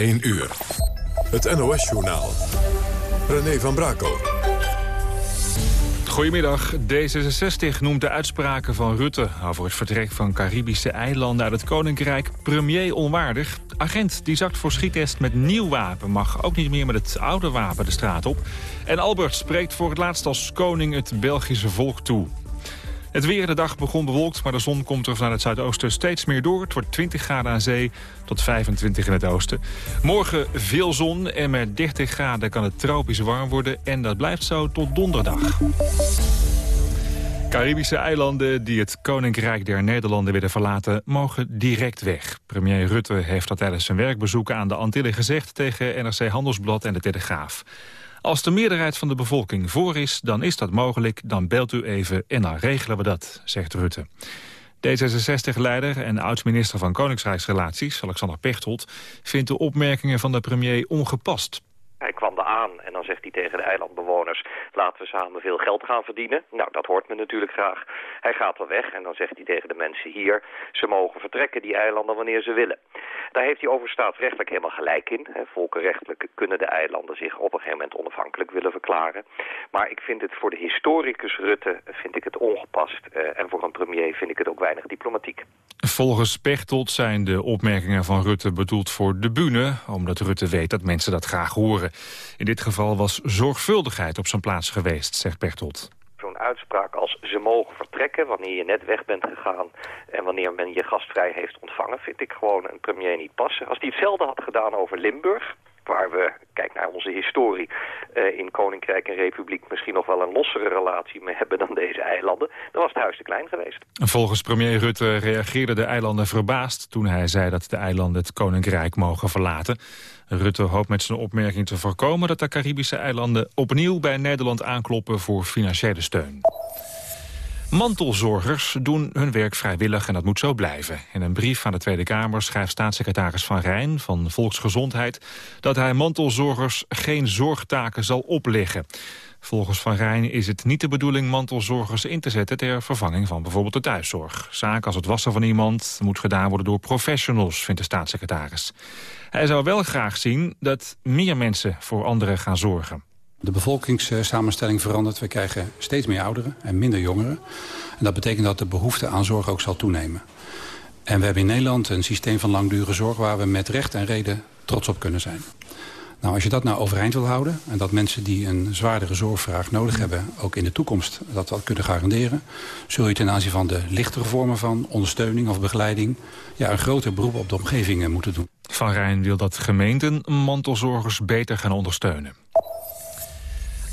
1 uur. Het NOS-journaal. René van Brakel. Goedemiddag. D66 noemt de uitspraken van Rutte over het vertrek van Caribische eilanden uit het Koninkrijk premier onwaardig. Agent die zakt voor schietest met nieuw wapen mag ook niet meer met het oude wapen de straat op. En Albert spreekt voor het laatst als koning het Belgische volk toe. Het weer de dag begon bewolkt, maar de zon komt er vanuit het zuidoosten steeds meer door. Het wordt 20 graden aan zee tot 25 in het oosten. Morgen veel zon en met 30 graden kan het tropisch warm worden. En dat blijft zo tot donderdag. Caribische eilanden die het Koninkrijk der Nederlanden willen verlaten... mogen direct weg. Premier Rutte heeft dat tijdens zijn werkbezoeken aan de Antillen gezegd... tegen NRC Handelsblad en de Telegraaf. Als de meerderheid van de bevolking voor is, dan is dat mogelijk. Dan belt u even en dan regelen we dat, zegt Rutte. D66-leider en oud-minister van Koningsrijksrelaties, Alexander Pechtold... vindt de opmerkingen van de premier ongepast. Hij kwam er aan en dan zegt hij tegen de eilandbewoners... laten we samen veel geld gaan verdienen. Nou, dat hoort me natuurlijk graag. Hij gaat er weg en dan zegt hij tegen de mensen hier... ze mogen vertrekken, die eilanden, wanneer ze willen. Daar heeft hij over staatsrechtelijk helemaal gelijk in. Volkenrechtelijk kunnen de eilanden zich op een gegeven moment onafhankelijk willen verklaren. Maar ik vind het voor de historicus Rutte vind ik het ongepast. Uh, en voor een premier vind ik het ook weinig diplomatiek. Volgens Pechtold zijn de opmerkingen van Rutte bedoeld voor de bühne... omdat Rutte weet dat mensen dat graag horen. In dit geval was zorgvuldigheid op zijn plaats geweest, zegt zo'n uitspraak als ze mogen vertrekken wanneer je net weg bent gegaan en wanneer men je gastvrij heeft ontvangen, vind ik gewoon een premier niet passen. Als die hetzelfde had gedaan over Limburg, waar we, kijk naar onze historie, uh, in Koninkrijk en Republiek misschien nog wel een lossere relatie mee hebben dan deze eilanden, dan was het huis te klein geweest. Volgens premier Rutte reageerden de eilanden verbaasd toen hij zei dat de eilanden het Koninkrijk mogen verlaten. Rutte hoopt met zijn opmerking te voorkomen dat de Caribische eilanden opnieuw bij Nederland aankloppen voor financiële steun. Mantelzorgers doen hun werk vrijwillig en dat moet zo blijven. In een brief aan de Tweede Kamer schrijft staatssecretaris Van Rijn van Volksgezondheid... dat hij mantelzorgers geen zorgtaken zal opleggen. Volgens Van Rijn is het niet de bedoeling mantelzorgers in te zetten... ter vervanging van bijvoorbeeld de thuiszorg. Zaken als het wassen van iemand moet gedaan worden door professionals, vindt de staatssecretaris. Hij zou wel graag zien dat meer mensen voor anderen gaan zorgen. De bevolkingssamenstelling verandert. We krijgen steeds meer ouderen en minder jongeren. En dat betekent dat de behoefte aan zorg ook zal toenemen. En we hebben in Nederland een systeem van langdurige zorg... waar we met recht en reden trots op kunnen zijn. Nou, als je dat nou overeind wil houden... en dat mensen die een zwaardere zorgvraag nodig hebben... ook in de toekomst dat dat kunnen garanderen... zul je ten aanzien van de lichtere vormen van ondersteuning of begeleiding... Ja, een groter beroep op de omgeving moeten doen. Van Rijn wil dat gemeenten mantelzorgers beter gaan ondersteunen.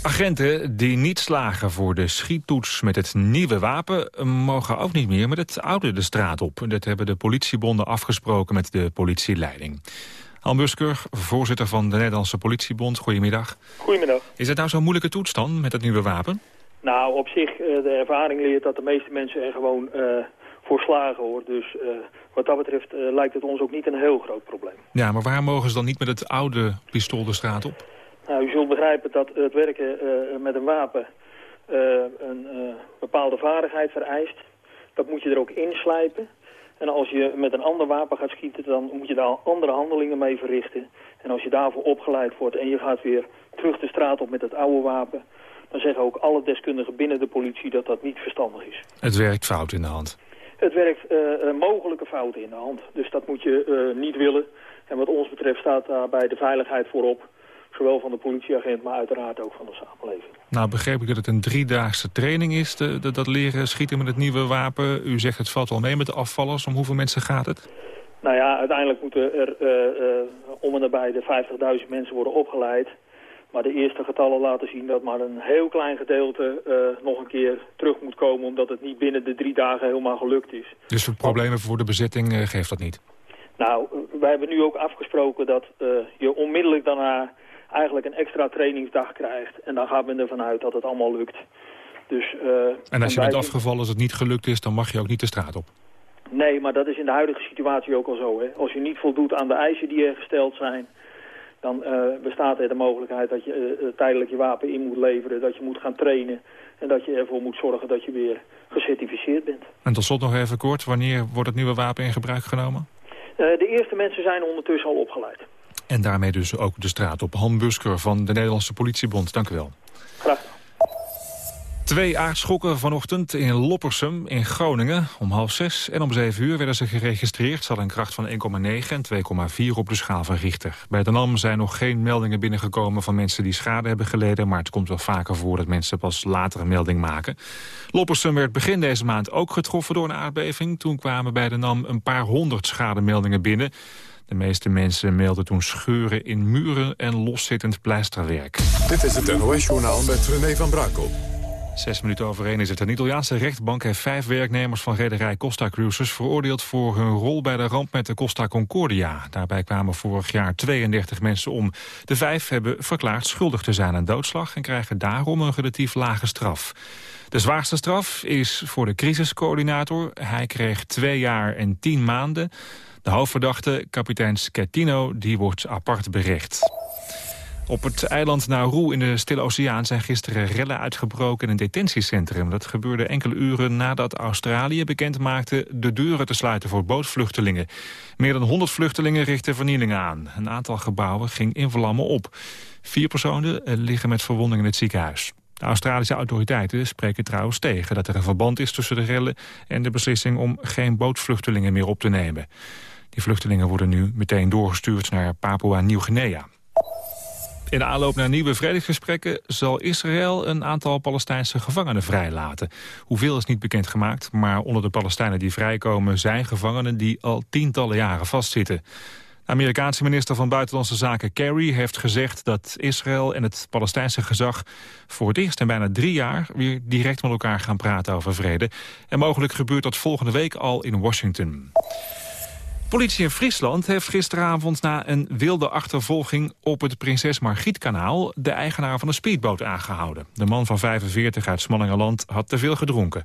Agenten die niet slagen voor de schiettoets met het nieuwe wapen... mogen ook niet meer met het oude de straat op. Dat hebben de politiebonden afgesproken met de politieleiding. Han Busker, voorzitter van de Nederlandse Politiebond. Goedemiddag. Goedemiddag. Is het nou zo'n moeilijke toets dan met het nieuwe wapen? Nou, op zich, eh, de ervaring leert dat de meeste mensen er gewoon uh, voor slagen, hoor. Dus uh, wat dat betreft lijkt het ons ook niet een heel groot probleem. Ja, maar waar mogen ze dan niet met het oude pistool de straat op? Nou, u zult begrijpen dat het werken uh, met een wapen uh, een uh, bepaalde vaardigheid vereist. Dat moet je er ook inslijpen. En als je met een ander wapen gaat schieten, dan moet je daar andere handelingen mee verrichten. En als je daarvoor opgeleid wordt en je gaat weer terug de straat op met het oude wapen... dan zeggen ook alle deskundigen binnen de politie dat dat niet verstandig is. Het werkt fout in de hand? Het werkt mogelijke fouten in de hand. Dus dat moet je niet willen. En wat ons betreft staat daarbij de veiligheid voorop... Zowel van de politieagent, maar uiteraard ook van de samenleving. Nou begreep ik dat het een driedaagse training is, de, de, dat leren schieten met het nieuwe wapen. U zegt het valt wel mee met de afvallers. Om hoeveel mensen gaat het? Nou ja, uiteindelijk moeten er uh, uh, om en nabij de 50.000 mensen worden opgeleid. Maar de eerste getallen laten zien dat maar een heel klein gedeelte uh, nog een keer terug moet komen... omdat het niet binnen de drie dagen helemaal gelukt is. Dus voor problemen voor de bezetting geeft dat niet? Nou, wij hebben nu ook afgesproken dat je onmiddellijk daarna eigenlijk een extra trainingsdag krijgt. En dan gaat men ervan uit dat het allemaal lukt. Dus, uh, en als je bent afgevallen, als het niet gelukt is, dan mag je ook niet de straat op? Nee, maar dat is in de huidige situatie ook al zo. Hè. Als je niet voldoet aan de eisen die er gesteld zijn... dan uh, bestaat er de mogelijkheid dat je uh, tijdelijk je wapen in moet leveren... dat je moet gaan trainen en dat je ervoor moet zorgen dat je weer gecertificeerd bent. En tot slot nog even kort, wanneer wordt het nieuwe wapen in gebruik genomen? de eerste mensen zijn ondertussen al opgeleid. En daarmee dus ook de straat op. Han Busker van de Nederlandse Politiebond, dank u wel. Graag. Twee aardschokken vanochtend in Loppersum in Groningen. Om half zes en om zeven uur werden ze geregistreerd. Ze hadden een kracht van 1,9 en 2,4 op de schaal van Richter. Bij de NAM zijn nog geen meldingen binnengekomen van mensen die schade hebben geleden. Maar het komt wel vaker voor dat mensen pas later een melding maken. Loppersum werd begin deze maand ook getroffen door een aardbeving. Toen kwamen bij de NAM een paar honderd schademeldingen binnen. De meeste mensen meldden toen scheuren in muren en loszittend pleisterwerk. Dit is het NOS-journaal met René van Brakel. Zes minuten overeen is het. Een Italiaanse rechtbank heeft vijf werknemers van rederij Costa Cruises veroordeeld voor hun rol bij de ramp met de Costa Concordia. Daarbij kwamen vorig jaar 32 mensen om. De vijf hebben verklaard schuldig te zijn aan doodslag en krijgen daarom een relatief lage straf. De zwaarste straf is voor de crisiscoördinator. Hij kreeg twee jaar en tien maanden. De hoofdverdachte, kapitein Schettino, die wordt apart berecht. Op het eiland Nauru in de Stille Oceaan zijn gisteren rellen uitgebroken in een detentiecentrum. Dat gebeurde enkele uren nadat Australië bekend maakte de deuren te sluiten voor bootvluchtelingen. Meer dan 100 vluchtelingen richtten vernielingen aan. Een aantal gebouwen ging in vlammen op. Vier personen liggen met verwondingen in het ziekenhuis. De Australische autoriteiten spreken trouwens tegen dat er een verband is tussen de rellen en de beslissing om geen bootvluchtelingen meer op te nemen. Die vluchtelingen worden nu meteen doorgestuurd naar Papua-Nieuw-Guinea. In de aanloop naar nieuwe vredesgesprekken zal Israël een aantal Palestijnse gevangenen vrijlaten. Hoeveel is niet bekendgemaakt, maar onder de Palestijnen die vrijkomen zijn gevangenen die al tientallen jaren vastzitten. De Amerikaanse minister van Buitenlandse Zaken Kerry heeft gezegd dat Israël en het Palestijnse gezag voor het eerst in bijna drie jaar weer direct met elkaar gaan praten over vrede. En mogelijk gebeurt dat volgende week al in Washington. Politie in Friesland heeft gisteravond na een wilde achtervolging op het Prinses Margrietkanaal de eigenaar van een speedboot aangehouden. De man van 45 uit Smallingerland had te veel gedronken.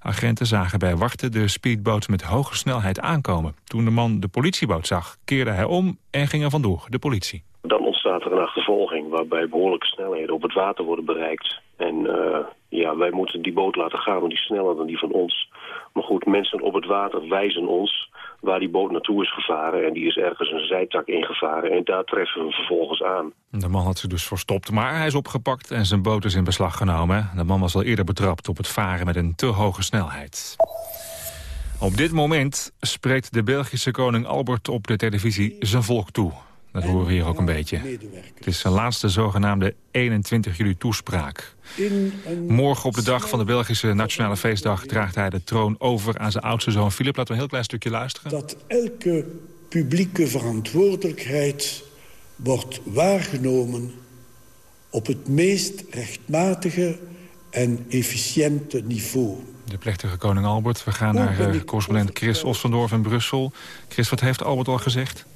Agenten zagen bij wachten de speedboot met hoge snelheid aankomen. Toen de man de politieboot zag, keerde hij om en ging er vandoor, de politie. Dan ontstaat er een achtervolging waarbij behoorlijke snelheden op het water worden bereikt. En uh, ja, wij moeten die boot laten gaan, want die is sneller dan die van ons. Maar goed, mensen op het water wijzen ons waar die boot naartoe is gevaren. En die is ergens een zijtak ingevaren. En daar treffen we hem vervolgens aan. De man had zich dus verstopt, maar hij is opgepakt en zijn boot is in beslag genomen. De man was al eerder betrapt op het varen met een te hoge snelheid. Op dit moment spreekt de Belgische koning Albert op de televisie zijn volk toe. Dat horen we hier ook een beetje. Het is zijn laatste zogenaamde 21 juli toespraak. Morgen op de dag van de Belgische Nationale Feestdag... draagt hij de troon over aan zijn oudste zoon Filip. Laten we een heel klein stukje luisteren. Dat elke publieke verantwoordelijkheid wordt waargenomen... op het meest rechtmatige en efficiënte niveau. De plechtige koning Albert. We gaan naar uh, correspondent Chris Ossendorf in Brussel. Chris, wat heeft Albert al gezegd?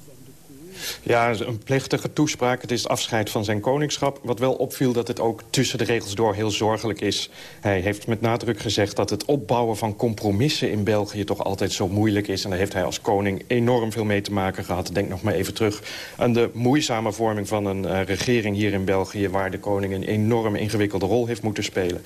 Ja, een plechtige toespraak. Het is het afscheid van zijn koningschap. Wat wel opviel dat het ook tussen de regels door heel zorgelijk is. Hij heeft met nadruk gezegd dat het opbouwen van compromissen in België... toch altijd zo moeilijk is. En daar heeft hij als koning enorm veel mee te maken gehad. Denk nog maar even terug aan de moeizame vorming van een uh, regering hier in België... waar de koning een enorm ingewikkelde rol heeft moeten spelen.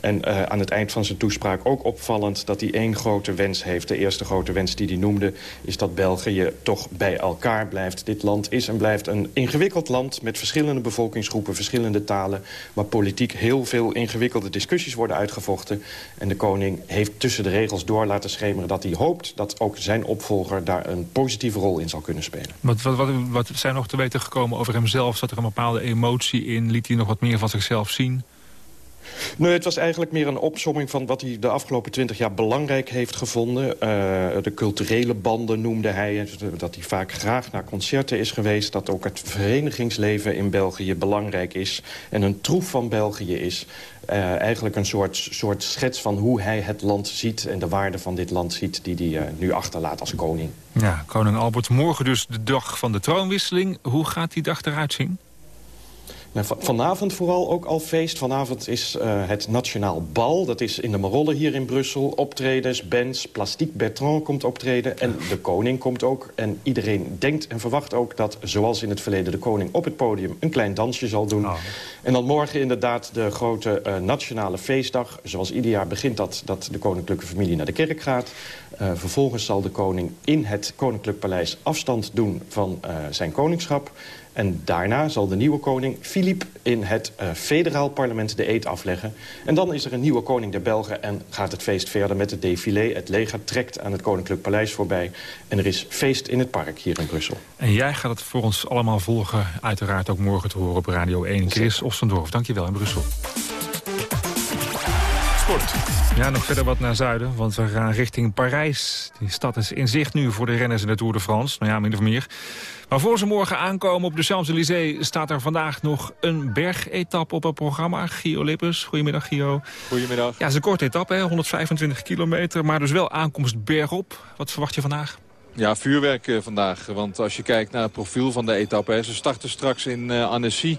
En uh, aan het eind van zijn toespraak ook opvallend dat hij één grote wens heeft. De eerste grote wens die hij noemde is dat België toch bij elkaar blijft. Dit land is en blijft een ingewikkeld land... met verschillende bevolkingsgroepen, verschillende talen... waar politiek heel veel ingewikkelde discussies worden uitgevochten. En de koning heeft tussen de regels door laten schemeren... dat hij hoopt dat ook zijn opvolger daar een positieve rol in zal kunnen spelen. Wat, wat, wat, wat zijn nog te weten gekomen over hemzelf? Zat er een bepaalde emotie in? Liet hij nog wat meer van zichzelf zien? Nee, het was eigenlijk meer een opsomming van wat hij de afgelopen twintig jaar belangrijk heeft gevonden. Uh, de culturele banden noemde hij. Dat hij vaak graag naar concerten is geweest. Dat ook het verenigingsleven in België belangrijk is. En een troef van België is. Uh, eigenlijk een soort, soort schets van hoe hij het land ziet... en de waarde van dit land ziet die hij uh, nu achterlaat als koning. Ja, koning Albert, morgen dus de dag van de troonwisseling. Hoe gaat die dag eruit zien? Nou, vanavond vooral ook al feest. Vanavond is uh, het Nationaal Bal. Dat is in de Marolle hier in Brussel. Optredens, bands, Plastique Bertrand komt optreden. En de koning komt ook. En iedereen denkt en verwacht ook dat, zoals in het verleden... de koning op het podium een klein dansje zal doen. Oh. En dan morgen inderdaad de grote uh, nationale feestdag. Zoals ieder jaar begint dat, dat de koninklijke familie naar de kerk gaat. Uh, vervolgens zal de koning in het Koninklijk Paleis afstand doen van zijn koningschap. En daarna zal de nieuwe koning, Filip, in het uh, federaal parlement de eed afleggen. En dan is er een nieuwe koning der Belgen en gaat het feest verder met het défilé. Het leger trekt aan het Koninklijk Paleis voorbij. En er is feest in het park hier in Brussel. En jij gaat het voor ons allemaal volgen. Uiteraard ook morgen te horen op Radio 1. Chris Ostendorf, dankjewel in Brussel. Sport. Ja, nog verder wat naar zuiden, want we gaan richting Parijs. Die stad is in zicht nu voor de renners in de Tour de France. Nou ja, min of meer. Maar voor ze morgen aankomen op de Champs-Élysées... staat er vandaag nog een bergetap op het programma. Gio Lippes, goedemiddag Gio. Goedemiddag. Ja, het is een korte etappe, 125 kilometer, maar dus wel aankomst bergop. Wat verwacht je vandaag? Ja, vuurwerk eh, vandaag. Want als je kijkt naar het profiel van de etappe... Ze starten straks in uh, Annecy.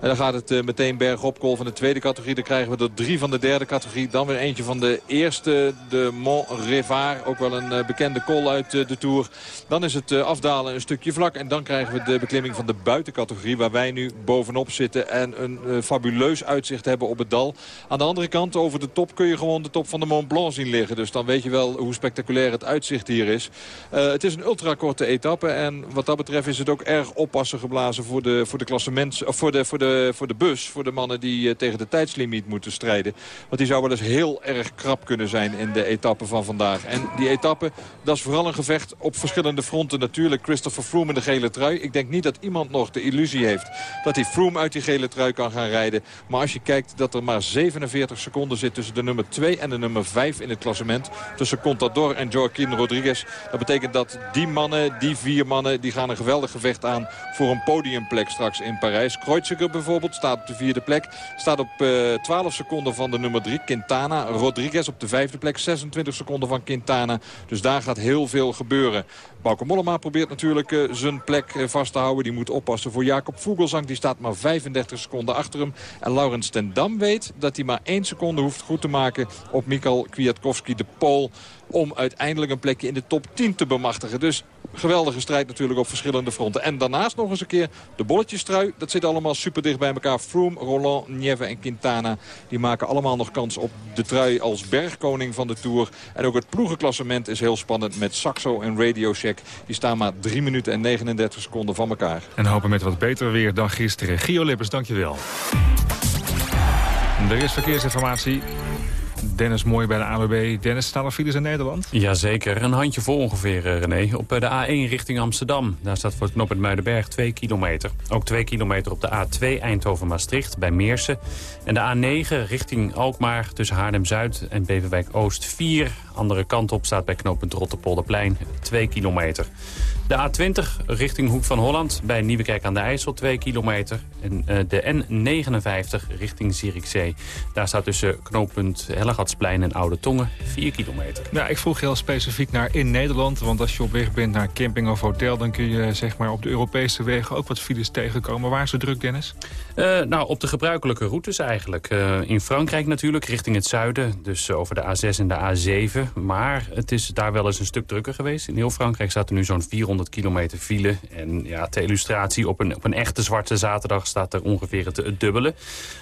En dan gaat het uh, meteen bergop. Col van de tweede categorie. Dan krijgen we er drie van de derde categorie. Dan weer eentje van de eerste. De Mont Revard. Ook wel een bekende col uit de Tour. Dan is het afdalen een stukje vlak. En dan krijgen we de beklimming van de buitencategorie. Waar wij nu bovenop zitten. En een fabuleus uitzicht hebben op het dal. Aan de andere kant, over de top, kun je gewoon de top van de Mont Blanc zien liggen. Dus dan weet je wel hoe spectaculair het uitzicht hier is het is een ultrakorte etappe. En wat dat betreft is het ook erg oppassen geblazen voor de, voor de klassement, of voor de, voor de, voor de bus. Voor de mannen die uh, tegen de tijdslimiet moeten strijden. Want die zou wel eens heel erg krap kunnen zijn in de etappe van vandaag. En die etappe, dat is vooral een gevecht op verschillende fronten. Natuurlijk Christopher Froome in de gele trui. Ik denk niet dat iemand nog de illusie heeft dat hij Froome uit die gele trui kan gaan rijden. Maar als je kijkt dat er maar 47 seconden zit tussen de nummer 2 en de nummer 5 in het klassement. Tussen Contador en Joaquin Rodriguez. Dat betekent dat die mannen, die vier mannen, die gaan een geweldig gevecht aan voor een podiumplek straks in Parijs. Kreuziger bijvoorbeeld staat op de vierde plek. Staat op uh, eh, 12 seconden van de nummer 3, Quintana. Rodriguez op de vijfde plek, 26 seconden van Quintana. Dus daar gaat heel veel gebeuren. Bauke Mollema probeert natuurlijk uh, zijn plek uh, vast te houden. Die moet oppassen voor Jacob Vogelsang. Die staat maar 35 seconden achter hem. En Laurens ten Dam weet dat hij maar 1 seconde hoeft goed te maken op Mikal Kwiatkowski, de Pool om uiteindelijk een plekje in de top 10 te bemachtigen. Dus geweldige strijd natuurlijk op verschillende fronten. En daarnaast nog eens een keer de bolletjestrui. Dat zit allemaal super dicht bij elkaar. Froome, Roland, Nieve en Quintana. Die maken allemaal nog kans op de trui als bergkoning van de Tour. En ook het ploegenklassement is heel spannend met Saxo en Radio Shack. Die staan maar 3 minuten en 39 seconden van elkaar. En hopen met wat beter weer dan gisteren. Gio Lippers, dankjewel. Er is verkeersinformatie. Dennis Mooi bij de AWB. Dennis, staan er files in Nederland? Jazeker, een handje vol ongeveer, eh, René. Op eh, de A1 richting Amsterdam. Daar staat voor het knooppunt Muidenberg 2 kilometer. Ook 2 kilometer op de A2 Eindhoven-Maastricht bij Meersen. En de A9 richting Alkmaar tussen Haarlem-Zuid en Beverwijk-Oost 4. Andere kant op staat bij knooppunt Rotterpolderplein 2 kilometer. De A20 richting Hoek van Holland bij Nieuwekerk aan de IJssel 2 kilometer. En uh, de N59 richting Zierikzee. Daar staat tussen knooppunt Hellegatsplein en Oude Tongen 4 kilometer. Ja, ik vroeg heel specifiek naar in Nederland. Want als je op weg bent naar camping of hotel... dan kun je zeg maar, op de Europese wegen ook wat files tegenkomen. Waar is het druk, Dennis? Uh, nou, op de gebruikelijke routes eigenlijk. Uh, in Frankrijk natuurlijk, richting het zuiden. Dus over de A6 en de A7. Maar het is daar wel eens een stuk drukker geweest. In heel Frankrijk staat er nu zo'n 400 200 kilometer file. En ja, ter illustratie, op een, op een echte zwarte zaterdag staat er ongeveer het, dubbele.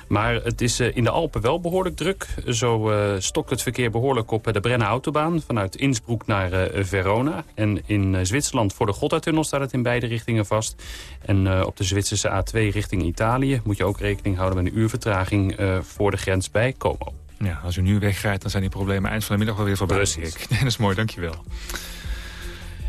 Maar het is uh, in de Alpen wel behoorlijk druk. Zo uh, stokt het verkeer behoorlijk op de Brenner Autobaan... vanuit Innsbruck naar Verona. En in Zwitserland voor de Gotthardtunnel staat het in beide richtingen vast. En op de Zwitserse A2 richting Italië... moet je ook rekening houden met een uurvertraging voor de grens bij Como. Ja, als u nu wegrijdt, dan zijn die problemen eind van de middag wel weer voorbij. Precies. Dat is mooi, dankjewel.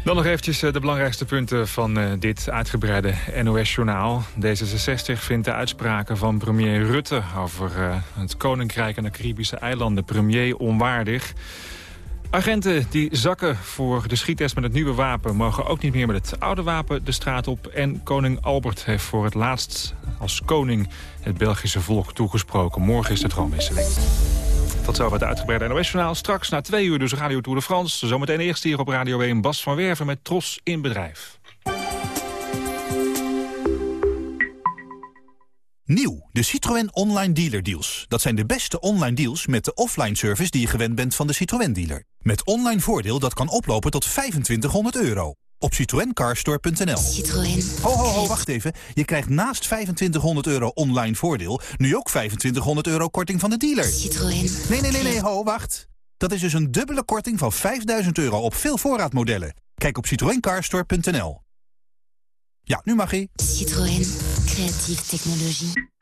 Dan nog eventjes eh, de belangrijkste punten van uh, dit uitgebreide NOS-journaal. D66 vindt de uitspraken van premier Rutte over uh, het Koninkrijk en de Caribische eilanden premier onwaardig. Agenten die zakken voor de schietest met het nieuwe wapen... mogen ook niet meer met het oude wapen de straat op. En koning Albert heeft voor het laatst als koning het Belgische volk toegesproken. Morgen is de troonwisseling. Tot zo het uitgebreide NOS-journaal. Straks na twee uur dus Radio Tour de France. Zometeen eerst hier op Radio 1 Bas van Werven met Tros in Bedrijf. Nieuw, de Citroën Online Dealer Deals. Dat zijn de beste online deals met de offline service die je gewend bent van de Citroën dealer. Met online voordeel dat kan oplopen tot 2500 euro. Op citroencarstore.nl. Citroën. Ho, ho, ho, wacht even. Je krijgt naast 2500 euro online voordeel... nu ook 2500 euro korting van de dealer. Citroën. Nee, nee, nee, nee, ho, wacht. Dat is dus een dubbele korting van 5000 euro op veel voorraadmodellen. Kijk op citroencarstore.nl. Ja, nu mag ie. Citroën. Creatieve technologie.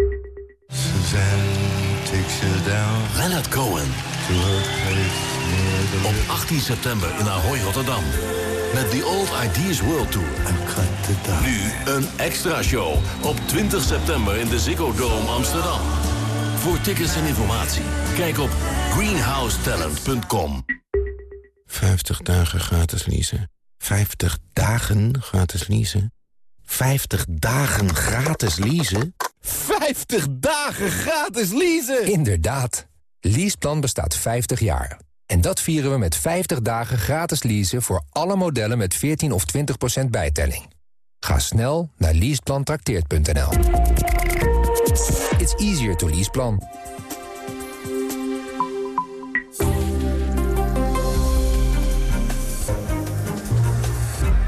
Leonard Cohen. Op 18 september in Ahoy, Rotterdam. Met The Old Ideas World Tour. Nu een extra show op 20 september in de Ziggo Dome Amsterdam. Voor tickets en informatie, kijk op greenhousetalent.com. 50 dagen gratis leasen. 50 dagen gratis leasen. 50 dagen gratis leasen? 50 dagen gratis leasen! Inderdaad. Leaseplan bestaat 50 jaar. En dat vieren we met 50 dagen gratis leasen voor alle modellen met 14 of 20% bijtelling. Ga snel naar leaseplantrakteert.nl. It's easier to leaseplan.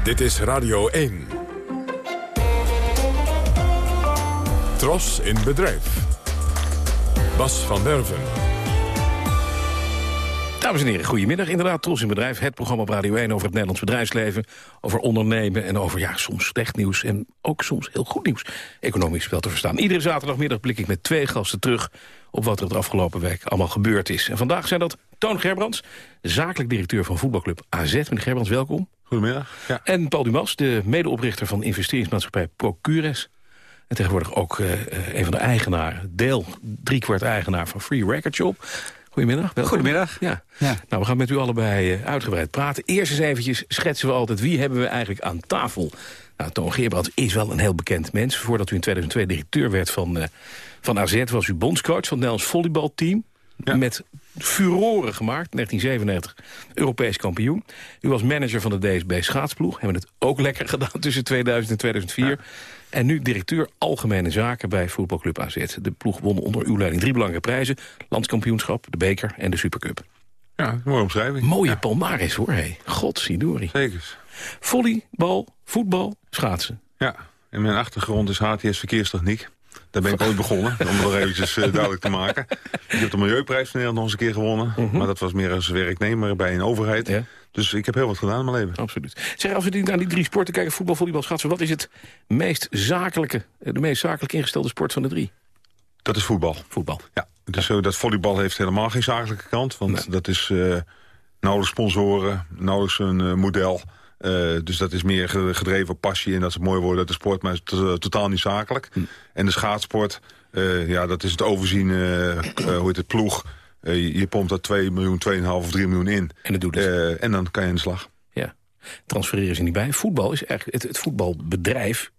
Dit is Radio 1. Tros in bedrijf. Bas van Derven. Dames en heren, goedemiddag. Inderdaad, Tros in Bedrijf, het programma op Radio 1 over het Nederlands bedrijfsleven. Over ondernemen en over ja, soms slecht nieuws en ook soms heel goed nieuws. Economisch wel te verstaan. Iedere zaterdagmiddag blik ik met twee gasten terug op wat er de afgelopen week allemaal gebeurd is. En vandaag zijn dat Toon Gerbrands, zakelijk directeur van voetbalclub AZ. Meneer Gerbrands, welkom. Goedemiddag. Ja. En Paul Dumas, de medeoprichter van investeringsmaatschappij Procures. En tegenwoordig ook uh, een van de eigenaren, deel driekwart eigenaar van Free Record Shop. Goedemiddag. Welkom. Goedemiddag. Ja. ja. Nou, we gaan met u allebei uh, uitgebreid praten. Eerst eens eventjes schetsen we altijd wie hebben we eigenlijk aan tafel. Nou, Toon Geerbrands is wel een heel bekend mens. Voordat u in 2002 directeur werd van, uh, van AZ was u bondscoach van het Nederlands volleybalteam. Ja. Met furoren gemaakt, 1997 Europees kampioen. U was manager van de DSB schaatsploeg. Hebben het ook lekker gedaan tussen 2000 en 2004. Ja. En nu directeur Algemene Zaken bij voetbalclub AZ. De ploeg won onder uw leiding drie belangrijke prijzen. Landskampioenschap, de beker en de supercup. Ja, mooie omschrijving. Mooie ja. palmares hoor, hé. Godzidori. Zeker. Volleybal, voetbal, schaatsen. Ja, en mijn achtergrond is HTS Verkeerstechniek. Daar ben ik ooit begonnen, om het nog eventjes uh, duidelijk te maken. Ik heb de Milieuprijs van Nederland nog eens een keer gewonnen. -huh. Maar dat was meer als werknemer bij een overheid. Ja. Dus ik heb heel wat gedaan in mijn leven. Absoluut. Zeg, als we naar die drie sporten kijken, voetbal, volleybal, schaatsen... wat is het meest zakelijke, de meest zakelijk ingestelde sport van de drie? Dat is voetbal. Voetbal. Ja, zo dat volleybal heeft helemaal geen zakelijke kant. Want nee. dat is uh, nauwelijks sponsoren, nauwelijks een uh, model... Uh, dus dat is meer gedreven op passie en dat is mooi worden uit de sport, maar het is totaal niet zakelijk. Hm. En de schaatsport, uh, ja, dat is het overzien, uh, hoe heet het, ploeg. je, pompt daar 2 miljoen, 2,5 of 3 miljoen in. En dat doet het. en dan kan je aan de slag. Ja, transfereren ze niet bij. Voetbal is eigenlijk, het, het voetbalbedrijf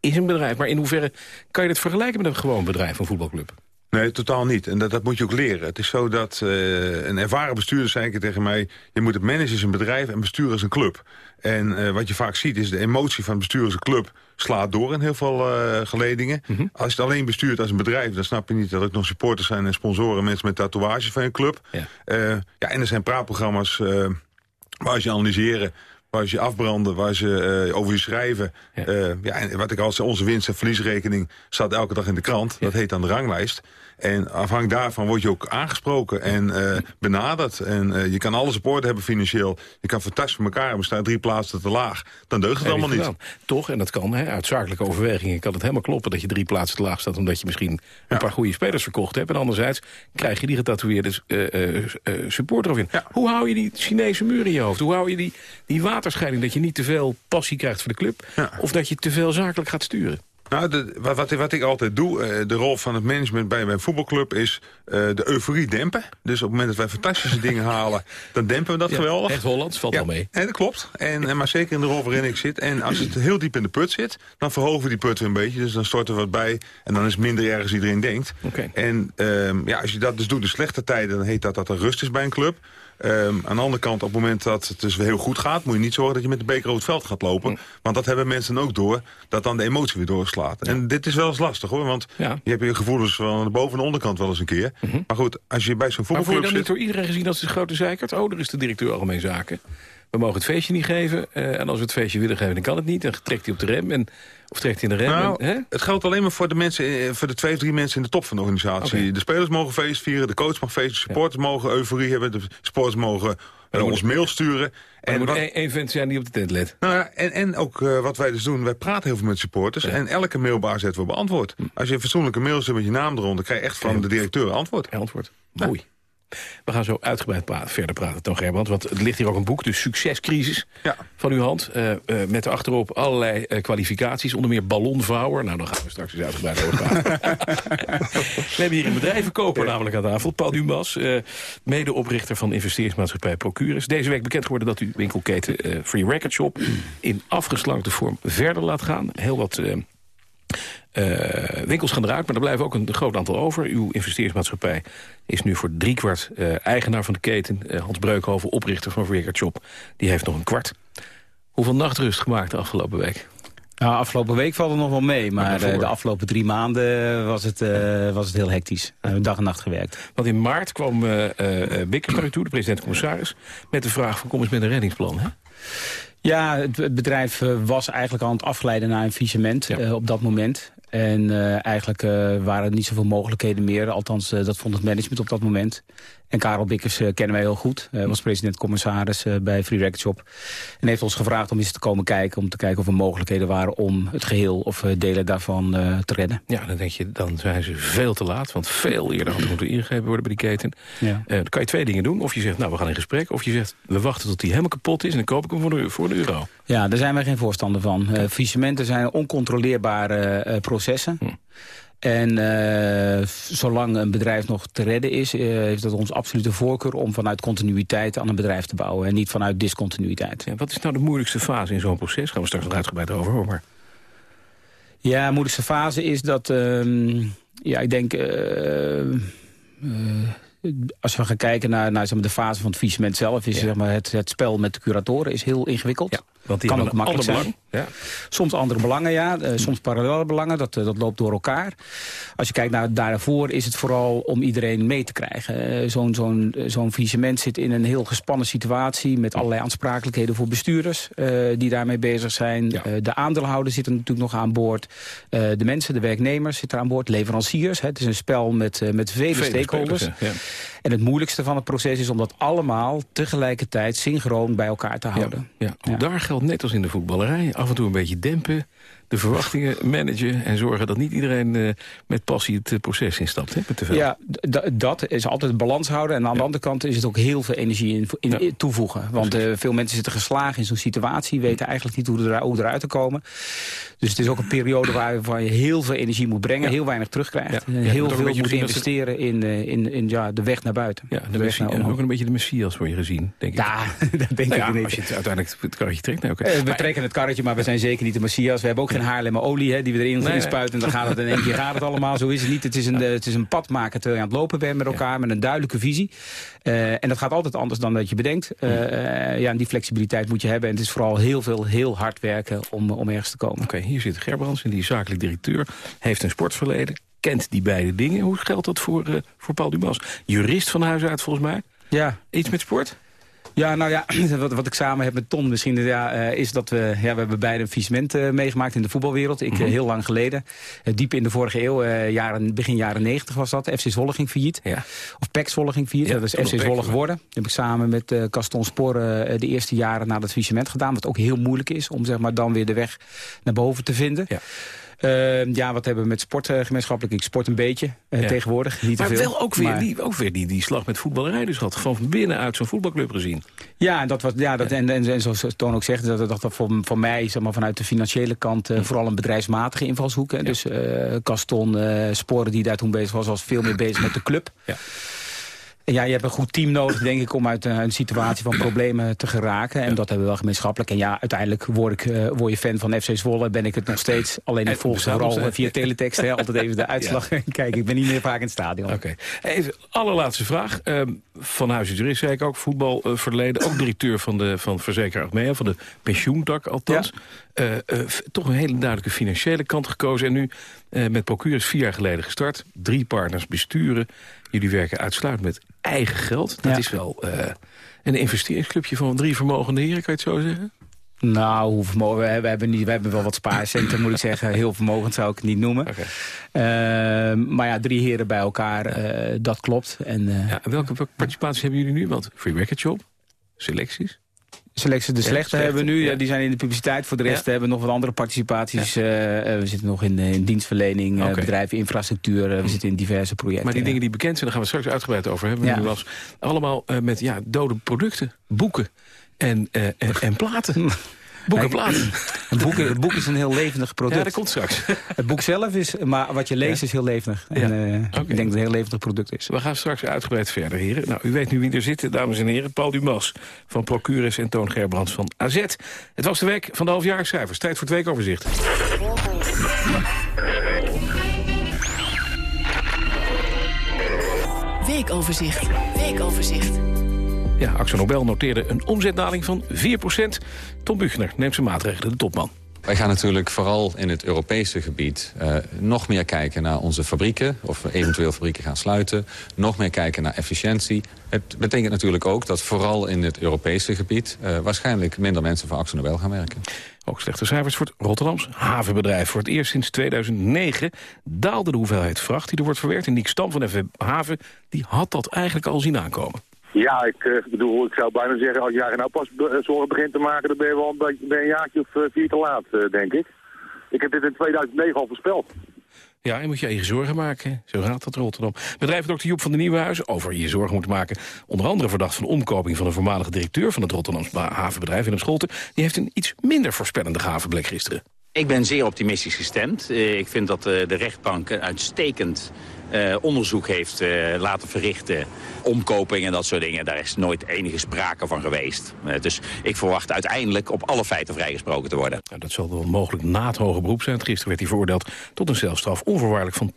is een bedrijf. Maar in hoeverre kan je het vergelijken met een gewoon bedrijf, een voetbalclub? Nee, totaal niet. En dat, dat moet je ook leren. Het is zo dat uh, een ervaren bestuurder zei ik tegen mij... je moet het managen is een bedrijf en bestuur is een club. En uh, wat je vaak ziet is de emotie van bestuur als een club... slaat door in heel veel uh, geledingen. Mm -hmm. Als je het alleen bestuurt als een bedrijf... dan snap je niet dat er ook nog supporters zijn en sponsoren... mensen met tatoeages van je club. Ja, ja en er zijn praatprogramma's waar ze analyseren waar ze afbranden, waar ze uh, over je schrijven. Ja. Uh, ja, en wat ik al zei, onze winst- en verliesrekening staat elke dag in de krant. Ja. Dat heet dan de ranglijst. En afhankelijk daarvan word je ook aangesproken en uh, benaderd. En uh, je kan alles op orde hebben financieel. Je kan fantastisch voor elkaar hebben. staan drie plaatsen te laag. Dan deugt het allemaal niet. Toch, en dat kan, hè, uit zakelijke overwegingen kan het helemaal kloppen... dat je drie plaatsen te laag staat... omdat je misschien een paar goede spelers verkocht hebt. En anderzijds krijg je die getatoeëerde uh, supporter of in. Ja. Hoe hou je die Chinese muur in je hoofd? Hoe hou je die, die waterscheiding dat je niet te veel passie krijgt voor de club... of dat je te veel zakelijk gaat sturen? Nou, de, wat, wat, ik altijd doe, uh, de rol van het management bij mijn voetbalclub... is uh, de euforie dempen. Dus op het moment dat wij fantastische dingen halen... dan dempen we dat ja, geweldig. Echt Hollands, valt ja, wel mee. En dat klopt. En, en, maar zeker in de rol waarin ik zit. En als het heel diep in de put zit, dan verhogen we die put weer een beetje. Dus dan storten we wat bij. En dan is het minder erg als iedereen denkt. Okay. En um, ja, als je dat dus doet in slechte tijden... dan heet dat dat er rust is bij een club. Um, aan de andere kant, op het moment dat het dus heel goed gaat... moet je niet zorgen dat je met de beker over het veld gaat lopen. Mm. Want dat hebben mensen ook door, dat dan de emotie weer doorslaat. Ja. En dit is wel eens lastig, hoor. Want ja. je hebt je gevoelens van de boven- en de onderkant wel eens een keer. Mm -hmm. Maar goed, als je bij zo'n voetbalclub zit... Maar je dan niet door iedereen gezien als de grote zeikert? Oh, er is de directeur Algemeen Zaken. We mogen het feestje niet geven. eh, en als we het feestje willen geven, dan kan het niet. Dan trekt hij op de rem. En, of trekt hij in de rem. Nou, en, hè? het geldt alleen maar voor de, mensen, eh, voor de twee of drie mensen in de top van de organisatie. De spelers mogen feest vieren, de coach mag feest, de supporters mogen euforie hebben, de supporters mogen eh, ons mail sturen. En er moet wat- één vent zijn die op de tent let. Nou ja, en, en ook wat wij dus doen, wij praten heel veel met supporters... en elke mailbaar zetten we beantwoord. Hm. Als je een fatsoenlijke mail zet met je naam eronder... krijg je echt van de directeur antwoord. Antwoord. Mooi. We gaan zo uitgebreid pra- verder praten, Toon Gerbrandt. Want het ligt hier ook een boek, de Succescrisis van uw hand. eh, eh, met achterop allerlei eh, kwalificaties. Onder meer ballonvouwer. Nou, daar gaan we straks eens uitgebreid over praten. we hebben hier een bedrijvenkoper namelijk aan tafel. Paul Dumas, medeoprichter van investeringsmaatschappij Procurus. Deze week bekend geworden dat u winkelketen Free Record Shop... in afgeslankte vorm verder laat gaan. Heel wat... eh, winkels gaan eruit, maar er blijven ook een groot aantal over. Uw investeringsmaatschappij is nu voor driekwart eh eigenaar van de keten. Eh, Hans Breukhoven, oprichter van Record Shop, die heeft nog een kwart. Hoeveel nachtrust gemaakt de afgelopen week? Nou, afgelopen week valt het nog wel mee, maar de afgelopen drie maanden was het, was het heel hectisch. We hebben dag en nacht gewerkt. Want in maart kwam naar u toe, de president-commissaris... met de vraag van kom eens met een reddingsplan, hè? Ja, het, bedrijf was eigenlijk aan het afgeleiden naar een faillissement eh, op dat moment. En eh, eigenlijk eh, waren er niet zoveel mogelijkheden meer. Althans, eh, dat vond het management op dat moment. En Karel Bikkers eh, kennen wij heel goed. Hij was president-commissaris eh, bij Free Record Shop. En heeft ons gevraagd om eens te komen kijken... om te kijken of er mogelijkheden waren om het geheel of eh, delen daarvan eh, te redden. Ja, dan denk je, dan zijn ze veel te laat. Want veel eerder had moeten ingegrepen worden bij die keten. Ja. Eh, dan kan je twee dingen doen. Of je zegt, nou, we gaan in gesprek. Of je zegt, we wachten tot die helemaal kapot is... en dan koop ik hem voor de, voor de euro. Ja, daar zijn wij geen voorstander van. Uh, faillissementen zijn oncontroleerbare uh, processen. Hm. En uh, zolang een bedrijf nog te redden is, uh, heeft dat ons absolute voorkeur om vanuit continuïteit aan een bedrijf te bouwen. En niet vanuit discontinuïteit. Ja, wat is nou de moeilijkste fase in zo'n proces? Gaan we straks nog uitgebreid over hoor. Maar... Ja, de moeilijkste fase is dat, uh, ja, ik denk... Als we gaan kijken naar, naar zeg maar, de fase van het faillissement zelf... is Ja. zeg maar, het, het spel met de curatoren is heel ingewikkeld. Ja, want die kan ook makkelijk zijn. Ja. Soms andere belangen, ja. Uh, soms parallele belangen. Dat, uh, dat loopt door elkaar. Als je kijkt naar daarvoor is het vooral om iedereen mee te krijgen. Uh, Zo'n zo'n zo'n faillissement zit in een heel gespannen situatie... met allerlei aansprakelijkheden voor bestuurders die daarmee bezig zijn. De aandeelhouders zitten natuurlijk nog aan boord. de mensen, de werknemers zitten aan boord. Leveranciers. Hè. Het is een spel met, met vele, Vele stakeholders. spelers. En het moeilijkste van het proces is om dat allemaal tegelijkertijd synchroon bij elkaar te houden. Ja, ook daar geldt net als in de voetballerij. Af en toe een beetje dempen, de verwachtingen managen... en zorgen dat niet iedereen uh, met passie het uh, proces instapt. Hè, met te veel. Ja, dat is altijd balans houden. En aan de andere kant is het ook heel veel energie in, in, toevoegen. Want uh, veel mensen zitten geslagen in zo'n situatie... weten eigenlijk niet hoe, er, hoe eruit te komen. Dus het is ook een periode waar, waar je heel veel energie moet brengen... heel weinig terugkrijgt. heel veel moet investeren in, in, in ja, de weg naar buiten. Ja, de weg naar ook een beetje de Messias voor je gezien, denk ik. Ja, dat denk nou ik niet. Als je het uiteindelijk het karretje trekt. Nee, okay. uh, we maar, trekken het karretje, maar we zijn zeker niet de Messias. We hebben ook geen Haarlemmer olie hè, die we erin nee, spuiten. En dan gaat het in één keer gaat het allemaal. Zo is het niet. Het is een, ja. het is een pad maken terwijl je aan het lopen bent met elkaar. Met een duidelijke visie. Uh, en dat gaat altijd anders dan dat je bedenkt. Uh, ja, en die flexibiliteit moet je hebben. En het is vooral heel veel, heel hard werken om, om ergens te komen. Oké, okay, hier zit Gerbrands, die zakelijk directeur. Heeft een sportverleden. Kent die beide dingen. Hoe geldt dat voor, uh, voor Paul Dumas? Jurist van huis uit volgens mij. Ja. Iets met sport? Ja, nou ja, wat, wat ik samen heb met Ton misschien ja, uh, is dat we, ja, we hebben beide een faillissement uh, meegemaakt in de voetbalwereld. Ik mm -hmm. uh, heel lang geleden. diep in de vorige eeuw, jaren, begin jaren 90 was dat. FC Zwolle ging failliet. Ja. Of PEC Zwolle ging failliet. Ja, dat is FC Zwolle geworden. Dat heb ik samen met Gaston Spoor de eerste jaren na dat faillissement gedaan. Wat ook heel moeilijk is om zeg maar, dan weer de weg naar boven te vinden. Ja. Uh, ja, wat hebben we met sport uh, gemeenschappelijk? Ik sport een beetje uh, ja. tegenwoordig, niet maar te veel. wel ook weer, maar... die, ook weer die, die slag met voetballerij dus had. Van binnenuit zo'n voetbalclub gezien. Ja, en, dat was, ja, dat, en, en, en zoals Toon ook zegt, dat, dat, dat voor, voor mij zeg maar, vanuit de financiële kant uh, vooral een bedrijfsmatige invalshoek. Hè. Dus Gaston Sporen die daar toen bezig was, was veel meer bezig met de club. Ja. Ja, je hebt een goed team nodig, denk ik, om uit een situatie van problemen te geraken. En ja. dat hebben we wel gemeenschappelijk. En ja, uiteindelijk word, ik, uh, word je fan van FC Zwolle, ben ik het nog steeds. Alleen ik volg ze vooral via teletext, altijd even de uitslag. Ja. Kijk, ik ben niet meer vaak in het stadion. Oké. Okay. Even, allerlaatste vraag. Uh, van Huizen Jurist zei ik ook, voetbalverleden. Uh, ook directeur van, de, van verzekeraar Achmea, van de pensioentak althans. eh, eh, toch een hele duidelijke financiële kant gekozen. En nu uh, met Procurus vier jaar geleden gestart. Drie partners besturen. Jullie werken uitsluitend met eigen geld. Dat is wel een investeringsclubje van drie vermogende heren, kan je het zo zeggen? Nou, hoe vermogen, we, hebben niet, we hebben wel wat spaarcenten, moet ik zeggen. Heel vermogend zou ik het niet noemen. Ehm, maar ja, drie heren bij elkaar, uh, dat klopt. En, uh, ja, welke, welke participaties hebben jullie nu? Want Free Record Shop, selecties? Selecties, de slechte, hebben we nu, ja. die zijn in de publiciteit. Voor de rest hebben we nog wat andere participaties. Uh, we zitten nog in, in dienstverlening, okay. bedrijven, infrastructuur. we zitten in diverse projecten. Maar die dingen die bekend zijn, daar gaan we straks uitgebreid over hebben. Ja. Was allemaal met ja, dode producten, boeken en, en, en platen. Boek en platen. Een boek, het boek is een heel levendig product. Ja, dat komt straks. Het boek zelf is, maar wat je leest is heel levendig. En, uh, okay. Ik denk dat het een heel levendig product is. We gaan straks uitgebreid verder, heren. Nou, u weet nu wie er zit, dames en heren. Paul Dumas van Procurus en Toon Gerbrands van AZ. Het was de week van de halfjaarcijfers. Tijd voor het weekoverzicht. Weekoverzicht. Weekoverzicht. Ja, Axel Nobel noteerde een omzetdaling van 4% Tom Buchner neemt zijn maatregelen, de topman. Wij gaan natuurlijk vooral in het Europese gebied uh, nog meer kijken naar onze fabrieken. Of we eventueel fabrieken gaan sluiten. Nog meer kijken naar efficiëntie. Het betekent natuurlijk ook dat vooral in het Europese gebied... Uh, waarschijnlijk minder mensen voor Axel Nobel gaan werken. Ook slechte cijfers voor het Rotterdams havenbedrijf. Voor het eerst sinds 2009 daalde de hoeveelheid vracht die er wordt verwerkt. En Niek Stam van FW Haven die had dat eigenlijk al zien aankomen. Ja, ik uh, bedoel, ik zou bijna zeggen, als jij nou pas be zorgen begint te maken, dan ben je wel een, beetje, ben een jaartje of uh, vier te laat, uh, denk ik. Ik heb dit in 2009 al voorspeld. Ja, en moet je je zorgen maken. Zo gaat dat Rotterdam. Bedrijf Dr. Joep van de Nieuwenhuizen over je zorgen moeten maken. Onder andere verdacht van omkoping van een voormalige directeur van het Rotterdamse havenbedrijf, Willem Scholten. Die heeft een iets minder voorspellende havenblik gisteren. Ik ben zeer optimistisch gestemd. Ik vind dat de rechtbank uitstekend uh, onderzoek heeft uh, laten verrichten. Omkoping en dat soort dingen. Daar is nooit enige sprake van geweest. Uh, dus ik verwacht uiteindelijk op alle feiten vrijgesproken te worden. Nou, dat zal wel mogelijk na het hoge beroep zijn. Gisteren werd hij veroordeeld tot een celstraf onvoorwaardelijk van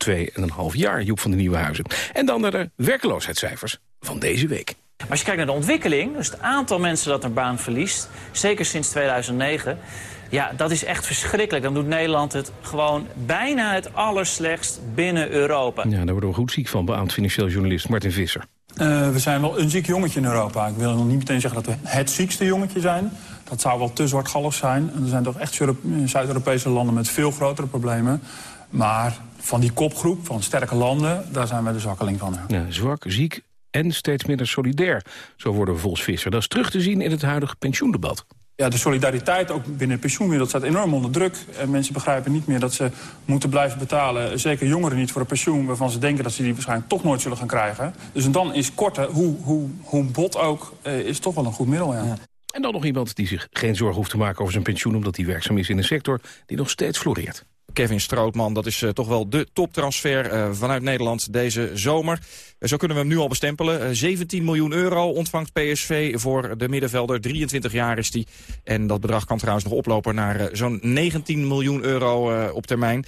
2,5 jaar. Joep van de Nieuwe Huizen. En dan naar de werkeloosheidscijfers van deze week. Als je kijkt naar de ontwikkeling, dus het aantal mensen dat een baan verliest... zeker sinds 2009... Ja, dat is echt verschrikkelijk. Dan doet Nederland het gewoon bijna het allerslechtst binnen Europa. Ja, daar worden we goed ziek van, beaamd financieel journalist Martin Visser. Uh, we zijn wel een ziek jongetje in Europa. Ik wil nog niet meteen zeggen dat we het ziekste jongetje zijn. Dat zou wel te zwartgallig zijn. En er zijn toch echt Zuid-Europese landen met veel grotere problemen. Maar van die kopgroep, van sterke landen, daar zijn wij de zwakkeling van. Ja, zwak, ziek en steeds minder solidair. Zo worden we volgens Visser. Dat is terug te zien in het huidige pensioendebat. Ja, de solidariteit ook binnen de pensioenwereld staat enorm onder druk. En mensen begrijpen niet meer dat ze moeten blijven betalen. Zeker jongeren niet voor een pensioen waarvan ze denken dat ze die waarschijnlijk toch nooit zullen gaan krijgen. Dus dan is korte, hoe, hoe, hoe bot ook, eh, is toch wel een goed middel. Ja. En dan nog iemand die zich geen zorgen hoeft te maken over zijn pensioen... omdat hij werkzaam is in een sector die nog steeds floreert. Kevin Strootman, dat is uh, toch wel de toptransfer uh, vanuit Nederland deze zomer. Uh, zo kunnen we hem nu al bestempelen. 17 miljoen euro ontvangt PSV voor de middenvelder. 23 jaar is die. En dat bedrag kan trouwens nog oplopen naar zo'n 19 miljoen euro op termijn.